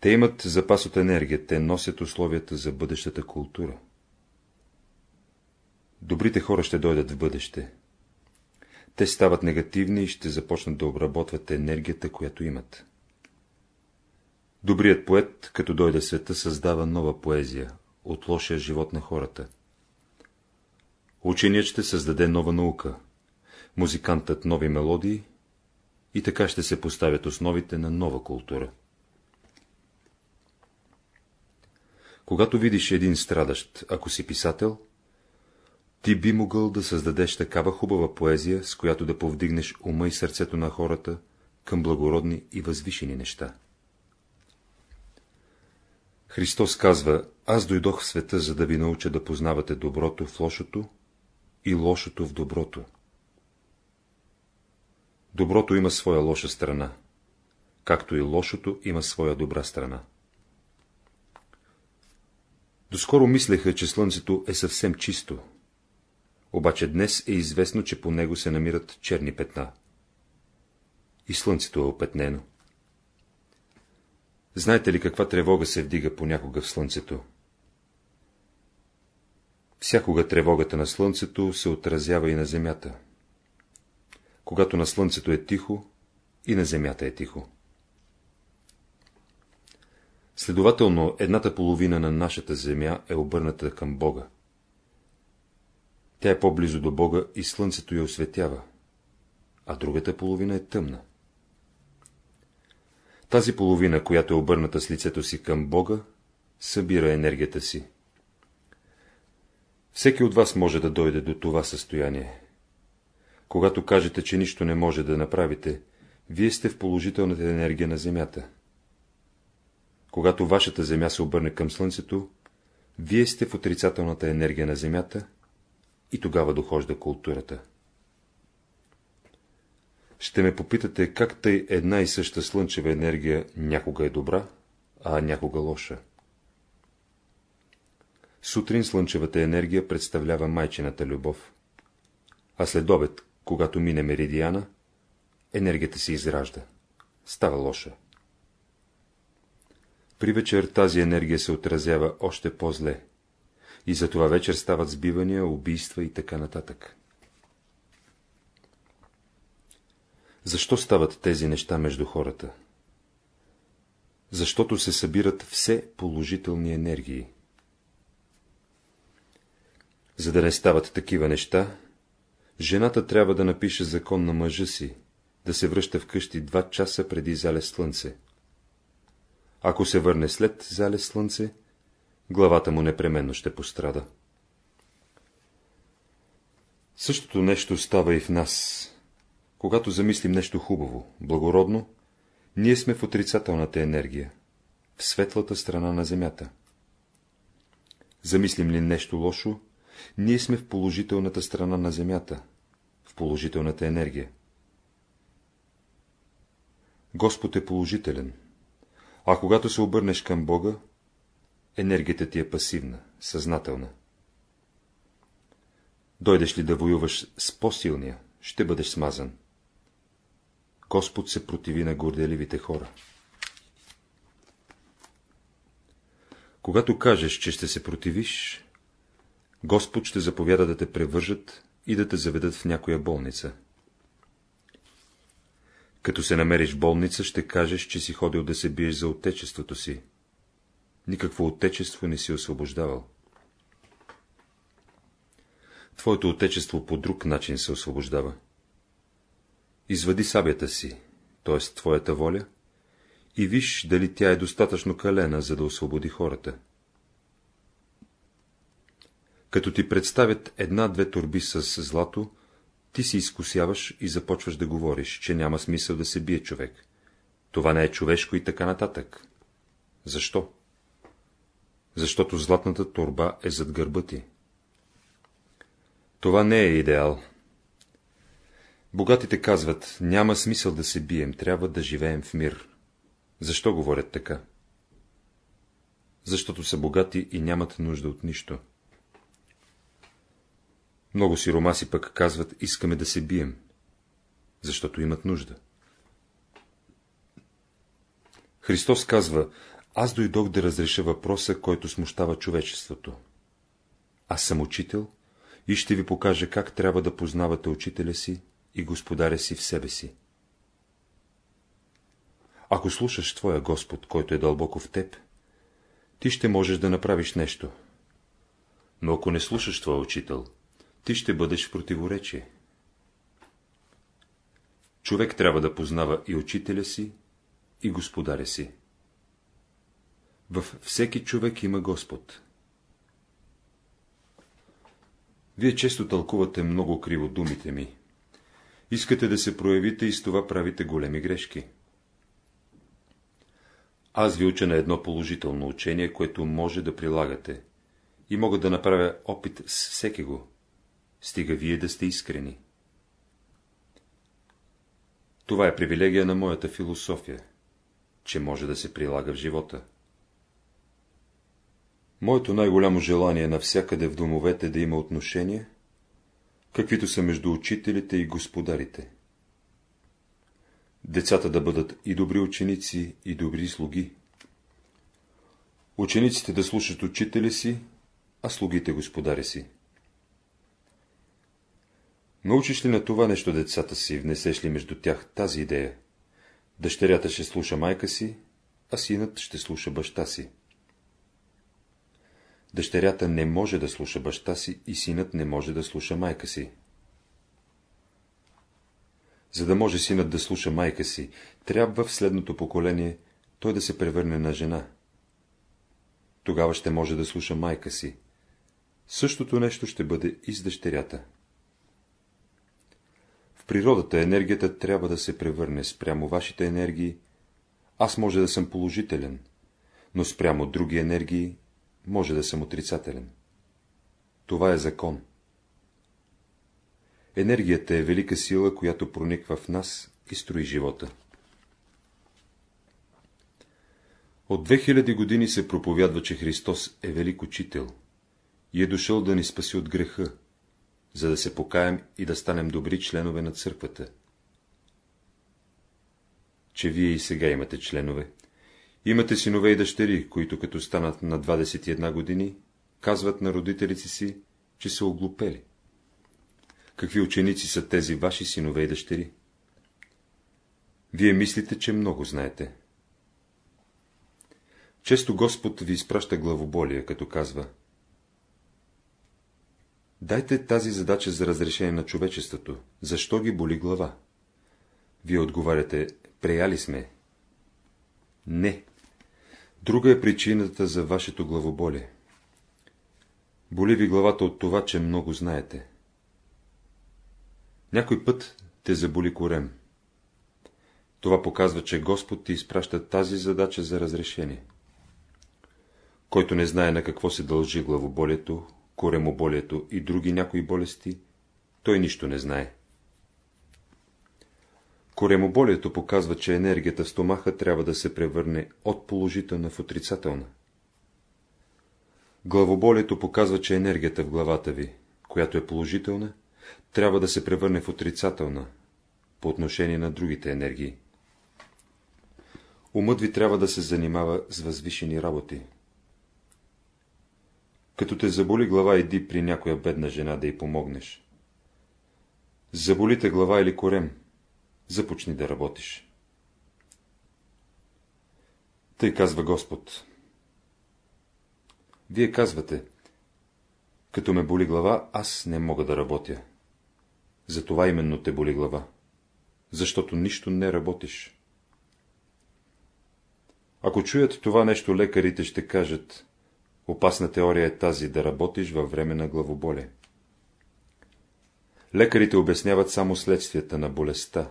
Те имат запас от енергия, те носят условията за бъдещата култура. Добрите хора ще дойдат в бъдеще. Те стават негативни и ще започнат да обработват енергията, която имат. Добрият поет, като дойде света, създава нова поезия от лошия живот на хората. Ученият ще създаде нова наука, музикантът нови мелодии и така ще се поставят основите на нова култура. Когато видиш един страдащ, ако си писател, ти би могъл да създадеш такава хубава поезия, с която да повдигнеш ума и сърцето на хората към благородни и възвишени неща. Христос казва, аз дойдох в света, за да ви науча да познавате доброто в лошото и лошото в доброто. Доброто има своя лоша страна, както и лошото има своя добра страна. Доскоро мислеха, че слънцето е съвсем чисто, обаче днес е известно, че по него се намират черни петна. И слънцето е опетнено. Знаете ли каква тревога се вдига понякога в слънцето? Всякога тревогата на слънцето се отразява и на земята. Когато на слънцето е тихо, и на земята е тихо. Следователно, едната половина на нашата земя е обърната към Бога. Тя е по-близо до Бога и слънцето я осветява, а другата половина е тъмна. Тази половина, която е обърната с лицето си към Бога, събира енергията си. Всеки от вас може да дойде до това състояние. Когато кажете, че нищо не може да направите, вие сте в положителната енергия на Земята. Когато вашата Земя се обърне към Слънцето, вие сте в отрицателната енергия на Земята и тогава дохожда културата. Ще ме попитате, как тъй една и съща слънчева енергия някога е добра, а някога лоша. Сутрин слънчевата енергия представлява майчината любов, а след обед, когато мине меридиана, енергията се изражда, става лоша. При вечер тази енергия се отразява още по-зле, и затова вечер стават сбивания, убийства и така нататък. Защо стават тези неща между хората? Защото се събират все положителни енергии. За да не стават такива неща, жената трябва да напише закон на мъжа си, да се връща вкъщи два часа преди залез слънце. Ако се върне след залез слънце, главата му непременно ще пострада. Същото нещо става и в нас. Когато замислим нещо хубаво, благородно, ние сме в отрицателната енергия, в светлата страна на Земята. Замислим ли нещо лошо, ние сме в положителната страна на Земята, в положителната енергия. Господ е положителен, а когато се обърнеш към Бога, енергията ти е пасивна, съзнателна. Дойдеш ли да воюваш с по-силния, ще бъдеш смазан. Господ се противи на горделивите хора. Когато кажеш, че ще се противиш, Господ ще заповяда да те превържат и да те заведат в някоя болница. Като се намериш в болница, ще кажеш, че си ходил да се биеш за отечеството си. Никакво отечество не си освобождавал. Твоето отечество по друг начин се освобождава. Извади сабята си, т.е. твоята воля, и виж дали тя е достатъчно калена, за да освободи хората. Като ти представят една-две турби с злато, ти си изкусяваш и започваш да говориш, че няма смисъл да се бие човек. Това не е човешко и така нататък. Защо? Защото златната турба е зад гърба ти. Това не е идеал. Богатите казват, няма смисъл да се бием, трябва да живеем в мир. Защо говорят така? Защото са богати и нямат нужда от нищо. Много сиромаси пък казват, искаме да се бием, защото имат нужда. Христос казва, аз дойдох да разреша въпроса, който смущава човечеството. Аз съм учител и ще ви покажа как трябва да познавате учителя си и господаря си в себе си. Ако слушаш твоя Господ, който е дълбоко в теб, ти ще можеш да направиш нещо. Но ако не слушаш твоя учител, ти ще бъдеш в противоречие. Човек трябва да познава и учителя си, и господаря си. Във всеки човек има Господ. Вие често тълкувате много криво думите ми. Искате да се проявите и с това правите големи грешки. Аз ви уча на едно положително учение, което може да прилагате, и мога да направя опит с всеки го, стига вие да сте искрени. Това е привилегия на моята философия, че може да се прилага в живота. Моето най-голямо желание е навсякъде в домовете да има отношения, каквито са между учителите и господарите. Децата да бъдат и добри ученици, и добри слуги. Учениците да слушат учители си, а слугите господари си. Научиш ли на това нещо децата си, внесеш ли между тях тази идея? Дъщерята ще слуша майка си, а синът ще слуша баща си. Дъщерята не може да слуша баща си и синът не може да слуша майка си. За да може синът да слуша майка си, трябва в следното поколение той да се превърне на жена. Тогава ще може да слуша майка си. Същото нещо ще бъде и с дъщерята природата енергията трябва да се превърне спрямо вашите енергии. Аз може да съм положителен, но спрямо други енергии може да съм отрицателен. Това е закон. Енергията е велика сила, която прониква в нас и строи живота. От 2000 години се проповядва, че Христос е велик учител и е дошъл да ни спаси от греха, за да се покаем и да станем добри членове на църквата. Че вие и сега имате членове. Имате синове и дъщери, които като станат на 21 години, казват на родителите си, че са оглупели. Какви ученици са тези ваши синове и дъщери? Вие мислите, че много знаете. Често Господ ви изпраща главоболие, като казва Дайте тази задача за разрешение на човечеството. Защо ги боли глава? Вие отговаряте, преяли сме. Не. Друга е причината за вашето главоболие. Боли ви главата от това, че много знаете. Някой път те заболи корем. Това показва, че Господ ти изпраща тази задача за разрешение. Който не знае на какво се дължи главоболието, коремоболието и други някои болести, той нищо не знае. Коремоболието показва, че енергията в стомаха трябва да се превърне от положителна в отрицателна. Главоболието показва, че енергията в главата ви, която е положителна, трябва да се превърне в отрицателна по отношение на другите енергии. Умът ви трябва да се занимава с възвишени работи. Като те заболи глава, иди при някоя бедна жена да й помогнеш. Заболите глава или корем, започни да работиш. Тъй казва Господ. Вие казвате, като ме боли глава, аз не мога да работя. Затова именно те боли глава. Защото нищо не работиш. Ако чуят това нещо, лекарите ще кажат, опасна теория е тази да работиш във време на главоболие. Лекарите обясняват само следствията на болестта,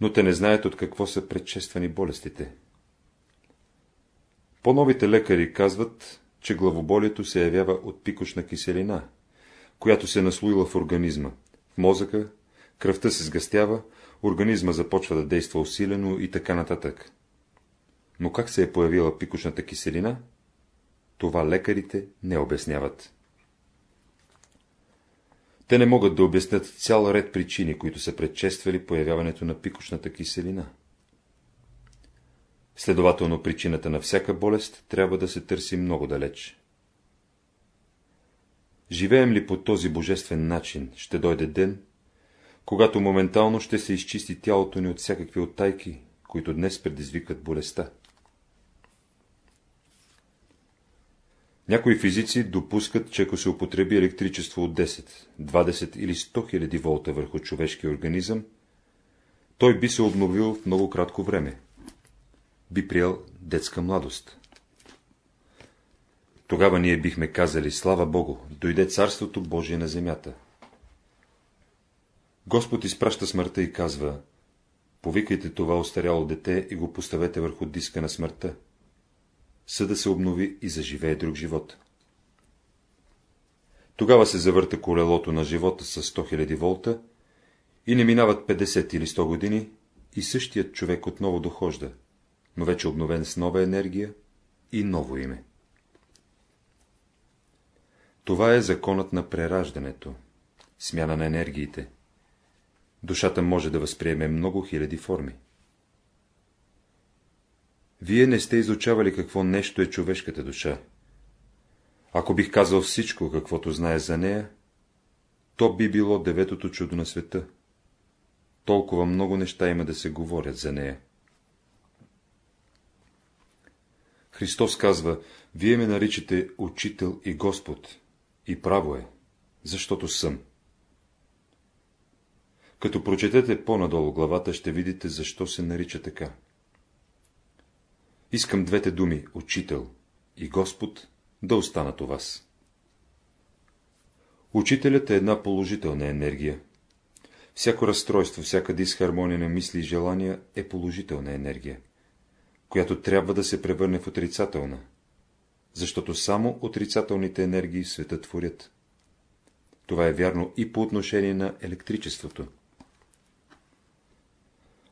но те не знаят от какво са предшествани болестите. По-новите лекари казват, че главоболието се явява от пикошна киселина, която се е наслоила в организма, в мозъка, кръвта се сгъстява, организма започва да действа усилено и така нататък. Но как се е появила пикошната киселина? Това лекарите не обясняват. Те не могат да обяснят цял ред причини, които са предшествали появяването на пикошната киселина. Следователно, причината на всяка болест трябва да се търси много далеч. Живеем ли по този божествен начин, ще дойде ден, когато моментално ще се изчисти тялото ни от всякакви оттайки, които днес предизвикат болестта. Някои физици допускат, че ако се употреби електричество от 10, 20 или 100 хиляди волта върху човешкия организъм, той би се обновил в много кратко време. Би приел детска младост. Тогава ние бихме казали, слава Богу, дойде Царството Божие на земята. Господ изпраща смъртта и казва, повикайте това остаряло дете и го поставете върху диска на смъртта съда се обнови и заживее друг живот. Тогава се завърта колелото на живота с 100 000 волта и не минават 50 или 100 години и същият човек отново дохожда, но вече обновен с нова енергия и ново име. Това е законът на прераждането, смяна на енергиите. Душата може да възприеме много хиляди форми. Вие не сте изучавали какво нещо е човешката душа. Ако бих казал всичко, каквото знае за нея, то би било деветото чудо на света. Толкова много неща има да се говорят за нея. Христос казва, вие ме наричате Учител и Господ. И право е, защото съм. Като прочетете по-надолу главата, ще видите, защо се нарича така. Искам двете думи Учител и Господ да останат у вас. Учителят е една положителна енергия. Всяко разстройство, всяка дисхармония на мисли и желания е положителна енергия, която трябва да се превърне в отрицателна, защото само отрицателните енергии света творят. Това е вярно и по отношение на електричеството.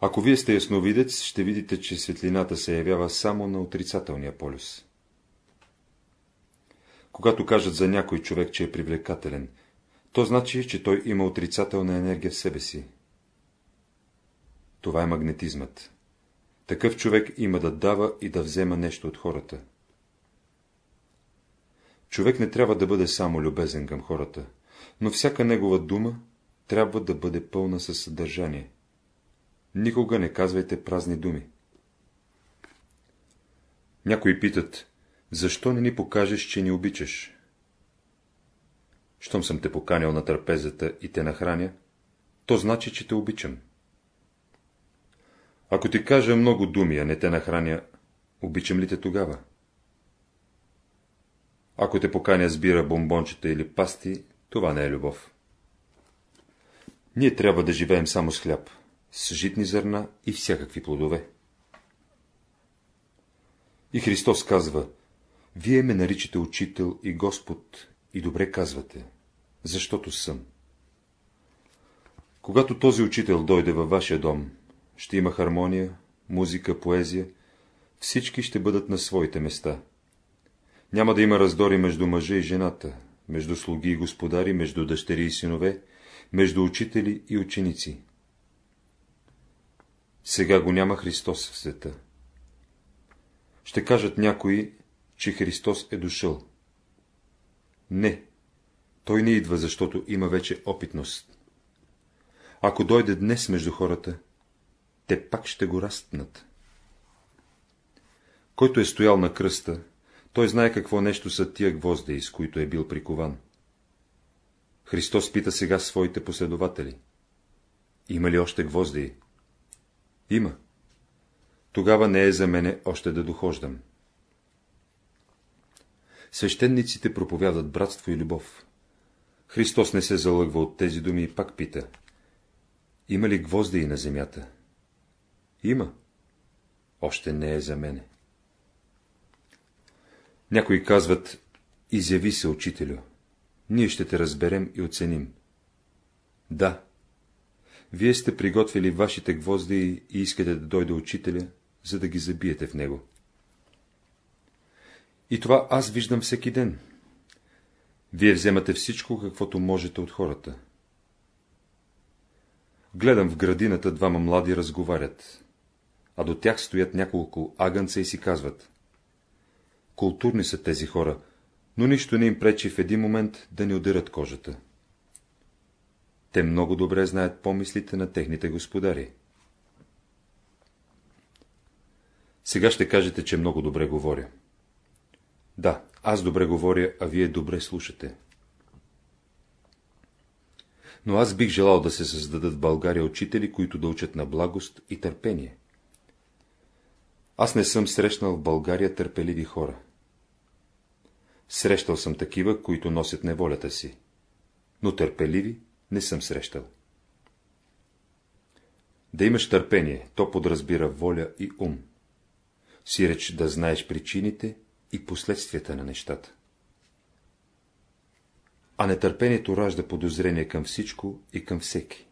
Ако вие сте ясновидец, ще видите, че светлината се явява само на отрицателния полюс. Когато кажат за някой човек, че е привлекателен, то значи, че той има отрицателна енергия в себе си. Това е магнетизмът. Такъв човек има да дава и да взема нещо от хората. Човек не трябва да бъде само любезен към хората, но всяка негова дума трябва да бъде пълна със съдържание. Никога не казвайте празни думи. Някои питат, защо не ни покажеш, че ни обичаш? Щом съм те поканил на трапезата и те нахраня, то значи, че те обичам. Ако ти кажа много думи, а не те нахраня, обичам ли те тогава? Ако те поканя сбира бомбончета или пасти, това не е любов. Ние трябва да живеем само с хляб с житни зърна и всякакви плодове. И Христос казва, вие ме наричате учител и Господ, и добре казвате, защото съм. Когато този учител дойде във вашия дом, ще има хармония, музика, поезия, всички ще бъдат на своите места. Няма да има раздори между мъжа и жената, между слуги и господари, между дъщери и синове, между учители и ученици. Сега го няма Христос в света. Ще кажат някои, че Христос е дошъл. Не, той не идва, защото има вече опитност. Ако дойде днес между хората, те пак ще го растнат. Който е стоял на кръста, той знае какво нещо са тия гвозди, с които е бил прикован. Христос пита сега своите последователи. Има ли още гвозди? Има. Тогава не е за мене още да дохождам. Свещениците проповядат братство и любов. Христос не се залъгва от тези думи и пак пита. Има ли гвозди и на земята? Има. Още не е за мене. Някои казват, изяви се, учителю. Ние ще те разберем и оценим. Да. Вие сте приготвили вашите гвозди и искате да дойде учителя, за да ги забиете в него. И това аз виждам всеки ден. Вие вземате всичко, каквото можете от хората. Гледам в градината двама млади разговарят, а до тях стоят няколко агънца и си казват. Културни са тези хора, но нищо не им пречи в един момент да ни удерат кожата. Те много добре знаят помислите на техните господари. Сега ще кажете, че много добре говоря. Да, аз добре говоря, а вие добре слушате. Но аз бих желал да се създадат в България учители, които да учат на благост и търпение. Аз не съм срещнал в България търпеливи хора. Срещал съм такива, които носят неволята си, но търпеливи не съм срещал. Да имаш търпение, то подразбира воля и ум. Сиреч да знаеш причините и последствията на нещата. А нетърпението ражда подозрение към всичко и към всеки.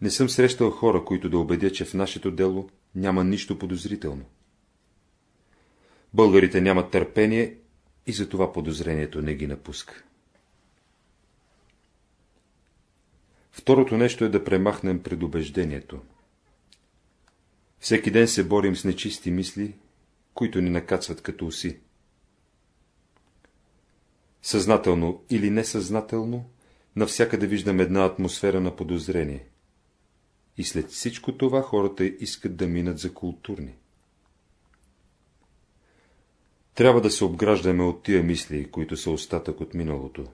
Не съм срещал хора, които да убедя, че в нашето дело няма нищо подозрително. Българите нямат търпение и затова подозрението не ги напуска. Второто нещо е да премахнем предубеждението. Всеки ден се борим с нечисти мисли, които ни накацват като уси. Съзнателно или несъзнателно, навсякъде виждам една атмосфера на подозрение. И след всичко това хората искат да минат за културни. Трябва да се обграждаме от тия мисли, които са остатък от миналото.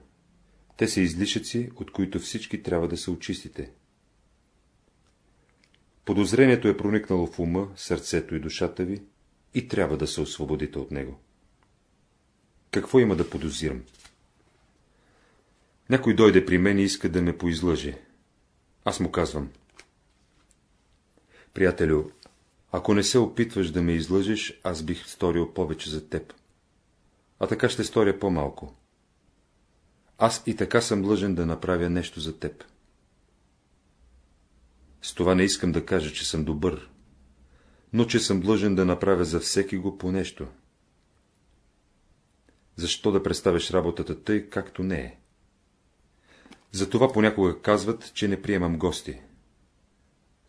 Те са излишъци, от които всички трябва да се очистите. Подозрението е проникнало в ума, сърцето и душата ви и трябва да се освободите от него. Какво има да подозирам? Някой дойде при мен и иска да ме поизлъже. Аз му казвам. Приятелю, ако не се опитваш да ме излъжеш, аз бих сторил повече за теб. А така ще сторя по-малко. Аз и така съм длъжен да направя нещо за теб. С това не искам да кажа, че съм добър, но че съм длъжен да направя за всеки го по нещо. Защо да представиш работата тъй, както не е? Затова понякога казват, че не приемам гости.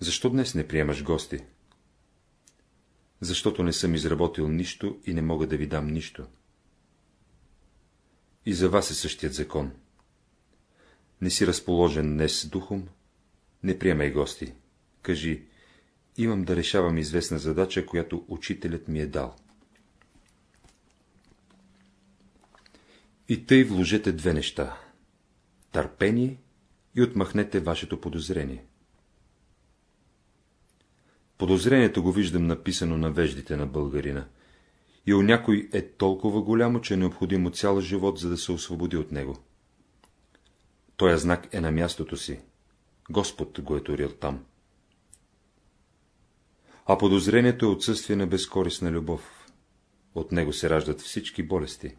Защо днес не приемаш гости? Защото не съм изработил нищо и не мога да ви дам нищо. И за вас е същият закон. Не си разположен днес духом, не приемай гости. Кажи, имам да решавам известна задача, която учителят ми е дал. И тъй вложете две неща – търпение и отмахнете вашето подозрение. Подозрението го виждам написано на веждите на българина, и у някой е толкова голямо, че е необходимо цял живот, за да се освободи от него. Тоя знак е на мястото си. Господ го е турил там. А подозрението е отсъствие на безкорисна любов. От него се раждат всички болести.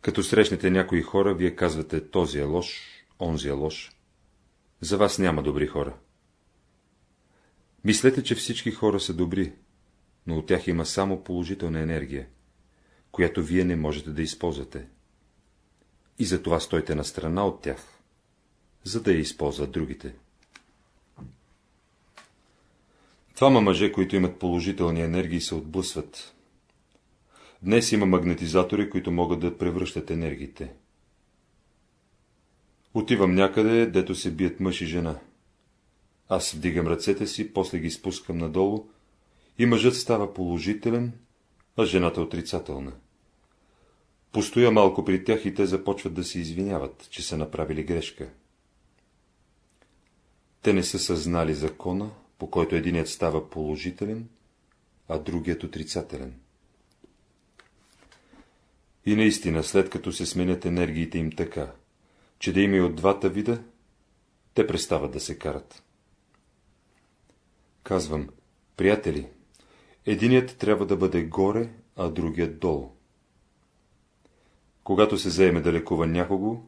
Като срещнете някои хора, вие казвате, този е лош, онзи е лош. За вас няма добри хора. Мислете, че всички хора са добри, но от тях има само положителна енергия, която вие не можете да използвате. И затова стойте на страна от тях, за да я използват другите. Двама мъже, които имат положителни енергии, се отблъсват. Днес има магнетизатори, които могат да превръщат енергиите. Отивам някъде, дето се бият мъж и жена. Аз вдигам ръцете си, после ги спускам надолу и мъжът става положителен, а жената отрицателна. Постоя малко при тях и те започват да се извиняват, че са направили грешка. Те не са съзнали закона, по който единият става положителен, а другият отрицателен. И наистина, след като се сменят енергиите им така, че да има и от двата вида, те престават да се карат. Казвам, приятели, единият трябва да бъде горе, а другият долу. Когато се заеме да лекува някого,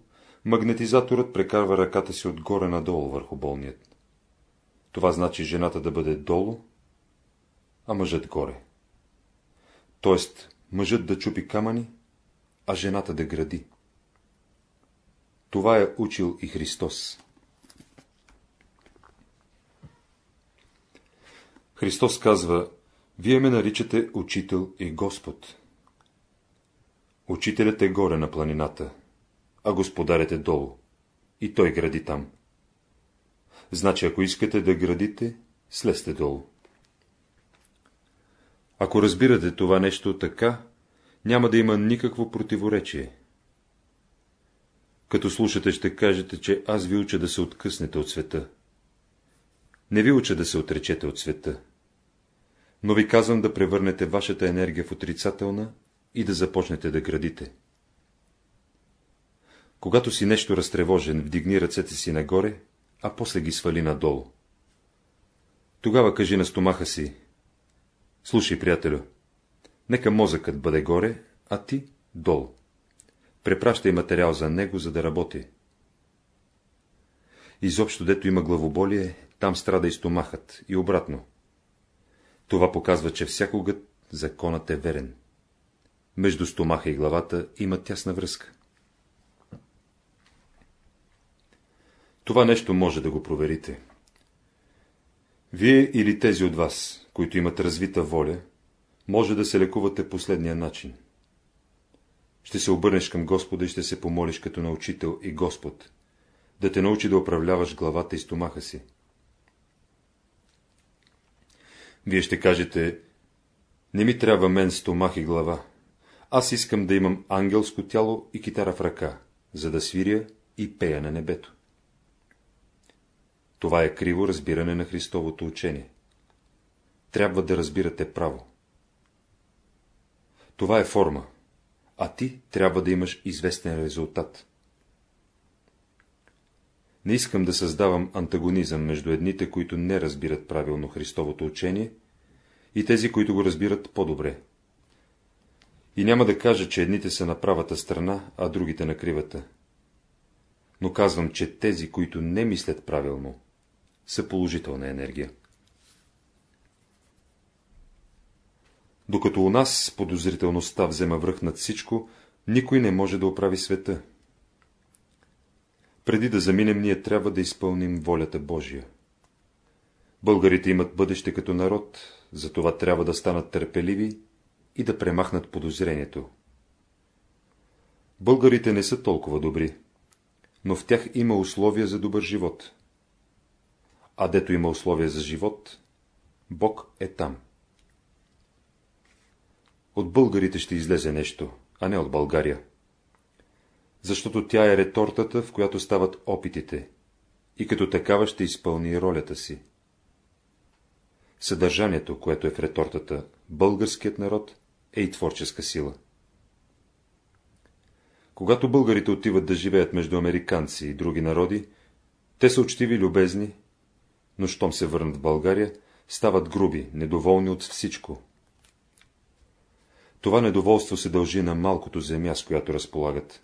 магнетизаторът прекарва ръката си отгоре надолу върху болният. Това значи жената да бъде долу, а мъжът горе. Тоест, мъжът да чупи камъни, а жената да гради. Това е учил и Христос. Христос казва, вие ме наричате учител и Господ. Учителят е горе на планината, а господарят е долу, и той гради там. Значи, ако искате да градите, слезте долу. Ако разбирате това нещо така, няма да има никакво противоречие. Като слушате, ще кажете, че аз ви уча да се откъснете от света. Не ви уча да се отречете от света, но ви казвам да превърнете вашата енергия в отрицателна и да започнете да градите. Когато си нещо разтревожен, вдигни ръцете си нагоре, а после ги свали надолу. Тогава кажи на стомаха си, слушай, приятелю, нека мозъкът бъде горе, а ти долу. Препращай материал за него, за да работи. Изобщо, дето има главоболие, там страда и стомахът, и обратно. Това показва, че всякога законът е верен. Между стомаха и главата има тясна връзка. Това нещо може да го проверите. Вие или тези от вас, които имат развита воля, може да се лекувате последния начин. Ще се обърнеш към Господа и ще се помолиш като на учител и Господ, да те научи да управляваш главата и стомаха си. Вие ще кажете, не ми трябва мен стомах и глава. Аз искам да имам ангелско тяло и китара в ръка, за да свиря и пея на небето. Това е криво разбиране на Христовото учение. Трябва да разбирате право. Това е форма, а ти трябва да имаш известен резултат. Не искам да създавам антагонизъм между едните, които не разбират правилно Христовото учение, и тези, които го разбират по-добре. И няма да кажа, че едните са на правата страна, а другите на кривата. Но казвам, че тези, които не мислят правилно, са положителна енергия. Докато у нас подозрителността взема връх над всичко, никой не може да оправи света. Преди да заминем, ние трябва да изпълним волята Божия. Българите имат бъдеще като народ, затова трябва да станат търпеливи и да премахнат подозрението. Българите не са толкова добри, но в тях има условия за добър живот. А дето има условия за живот, Бог е там. От българите ще излезе нещо, а не от България. Защото тя е ретортата, в която стават опитите, и като такава ще изпълни ролята си. Съдържанието, което е в ретортата, българският народ, е и творческа сила. Когато българите отиват да живеят между американци и други народи, те са учтиви, любезни, но щом се върнат в България, стават груби, недоволни от всичко. Това недоволство се дължи на малкото земя, с която разполагат.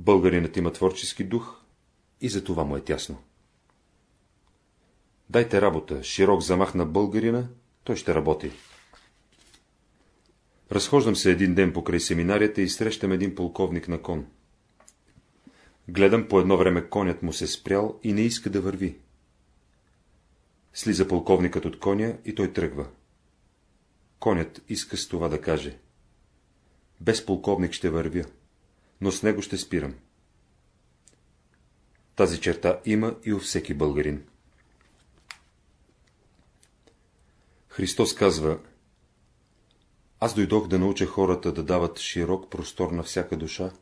Българинът има творчески дух и за това му е тясно. Дайте работа, широк замах на българина, той ще работи. Разхождам се един ден покрай семинарията и срещам един полковник на кон. Гледам по едно време конят му се спрял и не иска да върви. Слиза полковникът от коня и той тръгва. Конят иска с това да каже. Без полковник ще вървя, но с него ще спирам. Тази черта има и у всеки българин. Христос казва, аз дойдох да науча хората да дават широк простор на всяка душа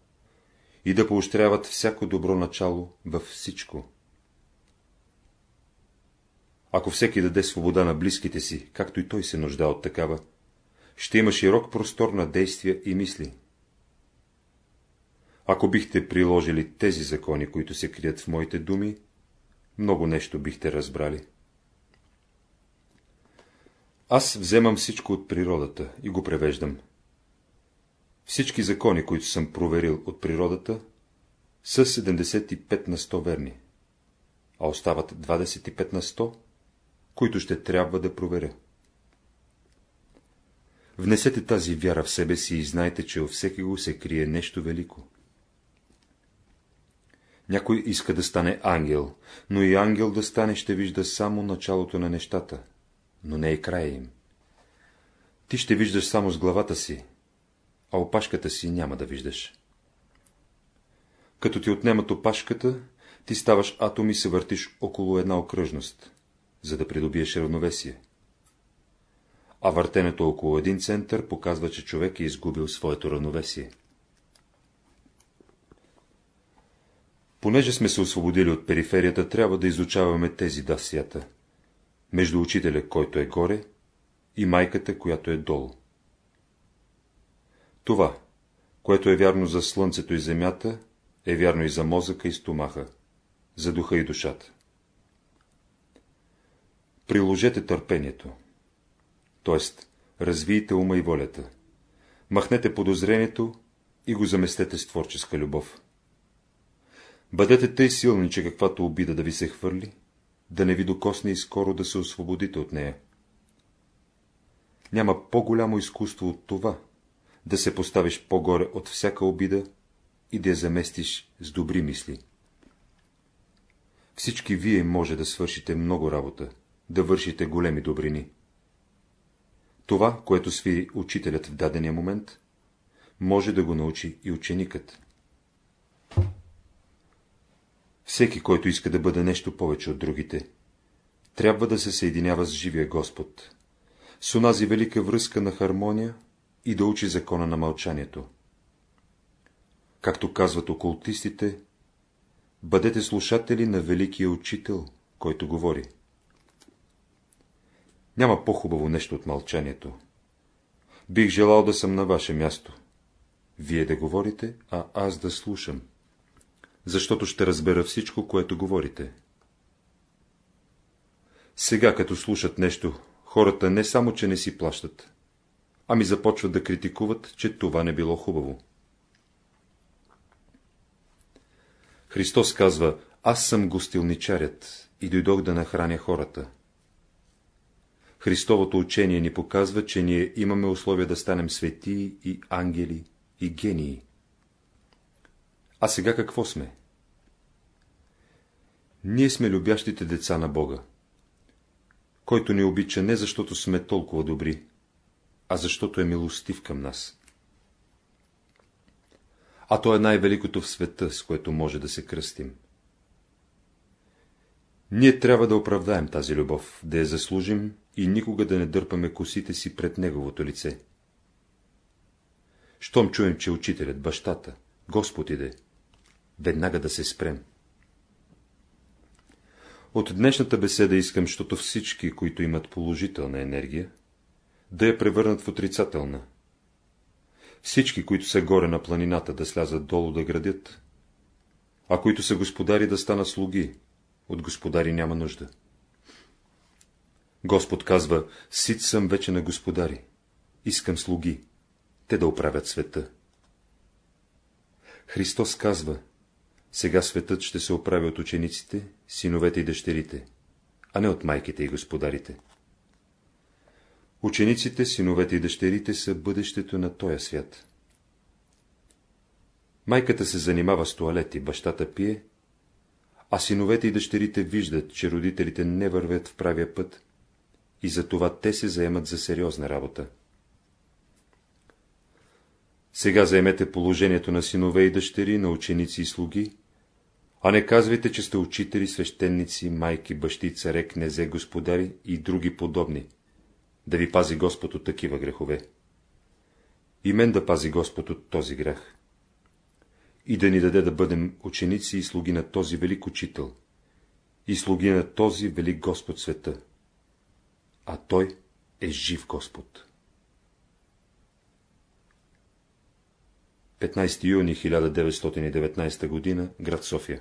и да поощряват всяко добро начало във всичко. Ако всеки даде свобода на близките си, както и той се нужда от такава, ще има широк простор на действия и мисли. Ако бихте приложили тези закони, които се крият в моите думи, много нещо бихте разбрали. Аз вземам всичко от природата и го превеждам. Всички закони, които съм проверил от природата, са 75 на 100 верни, а остават 25 на 100, които ще трябва да проверя. Внесете тази вяра в себе си и знайте, че във всеки го се крие нещо велико. Някой иска да стане ангел, но и ангел да стане ще вижда само началото на нещата, но не и края им. Ти ще виждаш само с главата си, а опашката си няма да виждаш. Като ти отнемат опашката, ти ставаш атом и се въртиш около една окръжност, за да придобиеш равновесие. А въртенето около един център показва, че човек е изгубил своето равновесие. Понеже сме се освободили от периферията, трябва да изучаваме тези дасията. Между учителя, който е горе, и майката, която е долу. Това, което е вярно за слънцето и земята, е вярно и за мозъка и стомаха, за духа и душата. Приложете търпението, т.е. развийте ума и волята, махнете подозрението и го заместете с творческа любов. Бъдете тъй силни, че каквато обида да ви се хвърли, да не ви докосне и скоро да се освободите от нея. Няма по-голямо изкуство от това, да се поставиш по-горе от всяка обида и да я заместиш с добри мисли. Всички вие може да свършите много работа, да вършите големи добрини. Това, което свири учителят в дадения момент, може да го научи и ученикът. Всеки, който иска да бъде нещо повече от другите, трябва да се съединява с живия Господ, с онази велика връзка на хармония и да учи закона на мълчанието. Както казват окултистите, бъдете слушатели на великия учител, който говори. Няма по-хубаво нещо от мълчанието. Бих желал да съм на ваше място. Вие да говорите, а аз да слушам. Защото ще разбера всичко, което говорите. Сега, като слушат нещо, хората не само, че не си плащат, ами започват да критикуват, че това не било хубаво. Христос казва, аз съм гостилничарят и дойдох да нахраня хората. Христовото учение ни показва, че ние имаме условия да станем светии и ангели и гении. А сега какво сме? Ние сме любящите деца на Бога, който ни обича не защото сме толкова добри, а защото е милостив към нас. А то е най-великото в света, с което може да се кръстим. Ние трябва да оправдаем тази любов, да я заслужим и никога да не дърпаме косите си пред неговото лице. Щом чуем, че учителят, бащата, Господ иде, веднага да се спрем. От днешната беседа искам, защото всички, които имат положителна енергия, да я превърнат в отрицателна. Всички, които са горе на планината, да слязат долу да градят, а които са господари, да станат слуги. От господари няма нужда. Господ казва, сит съм вече на господари. Искам слуги. Те да оправят света. Христос казва, сега светът ще се оправи от учениците, синовете и дъщерите, а не от майките и господарите. Учениците, синовете и дъщерите са бъдещето на този свят. Майката се занимава с туалети, бащата пие, а синовете и дъщерите виждат, че родителите не вървят в правия път и затова те се заемат за сериозна работа. Сега заемете положението на синове и дъщери, на ученици и слуги, а не казвайте, че сте учители, свещеници, майки, бащи, царе, князе, господари и други подобни, да ви пази Господ от такива грехове. И мен да пази Господ от този грех. И да ни даде да бъдем ученици и слуги на този велик учител, и слуги на този велик Господ света. А Той е жив Господ. 15 юни 1919 г. град София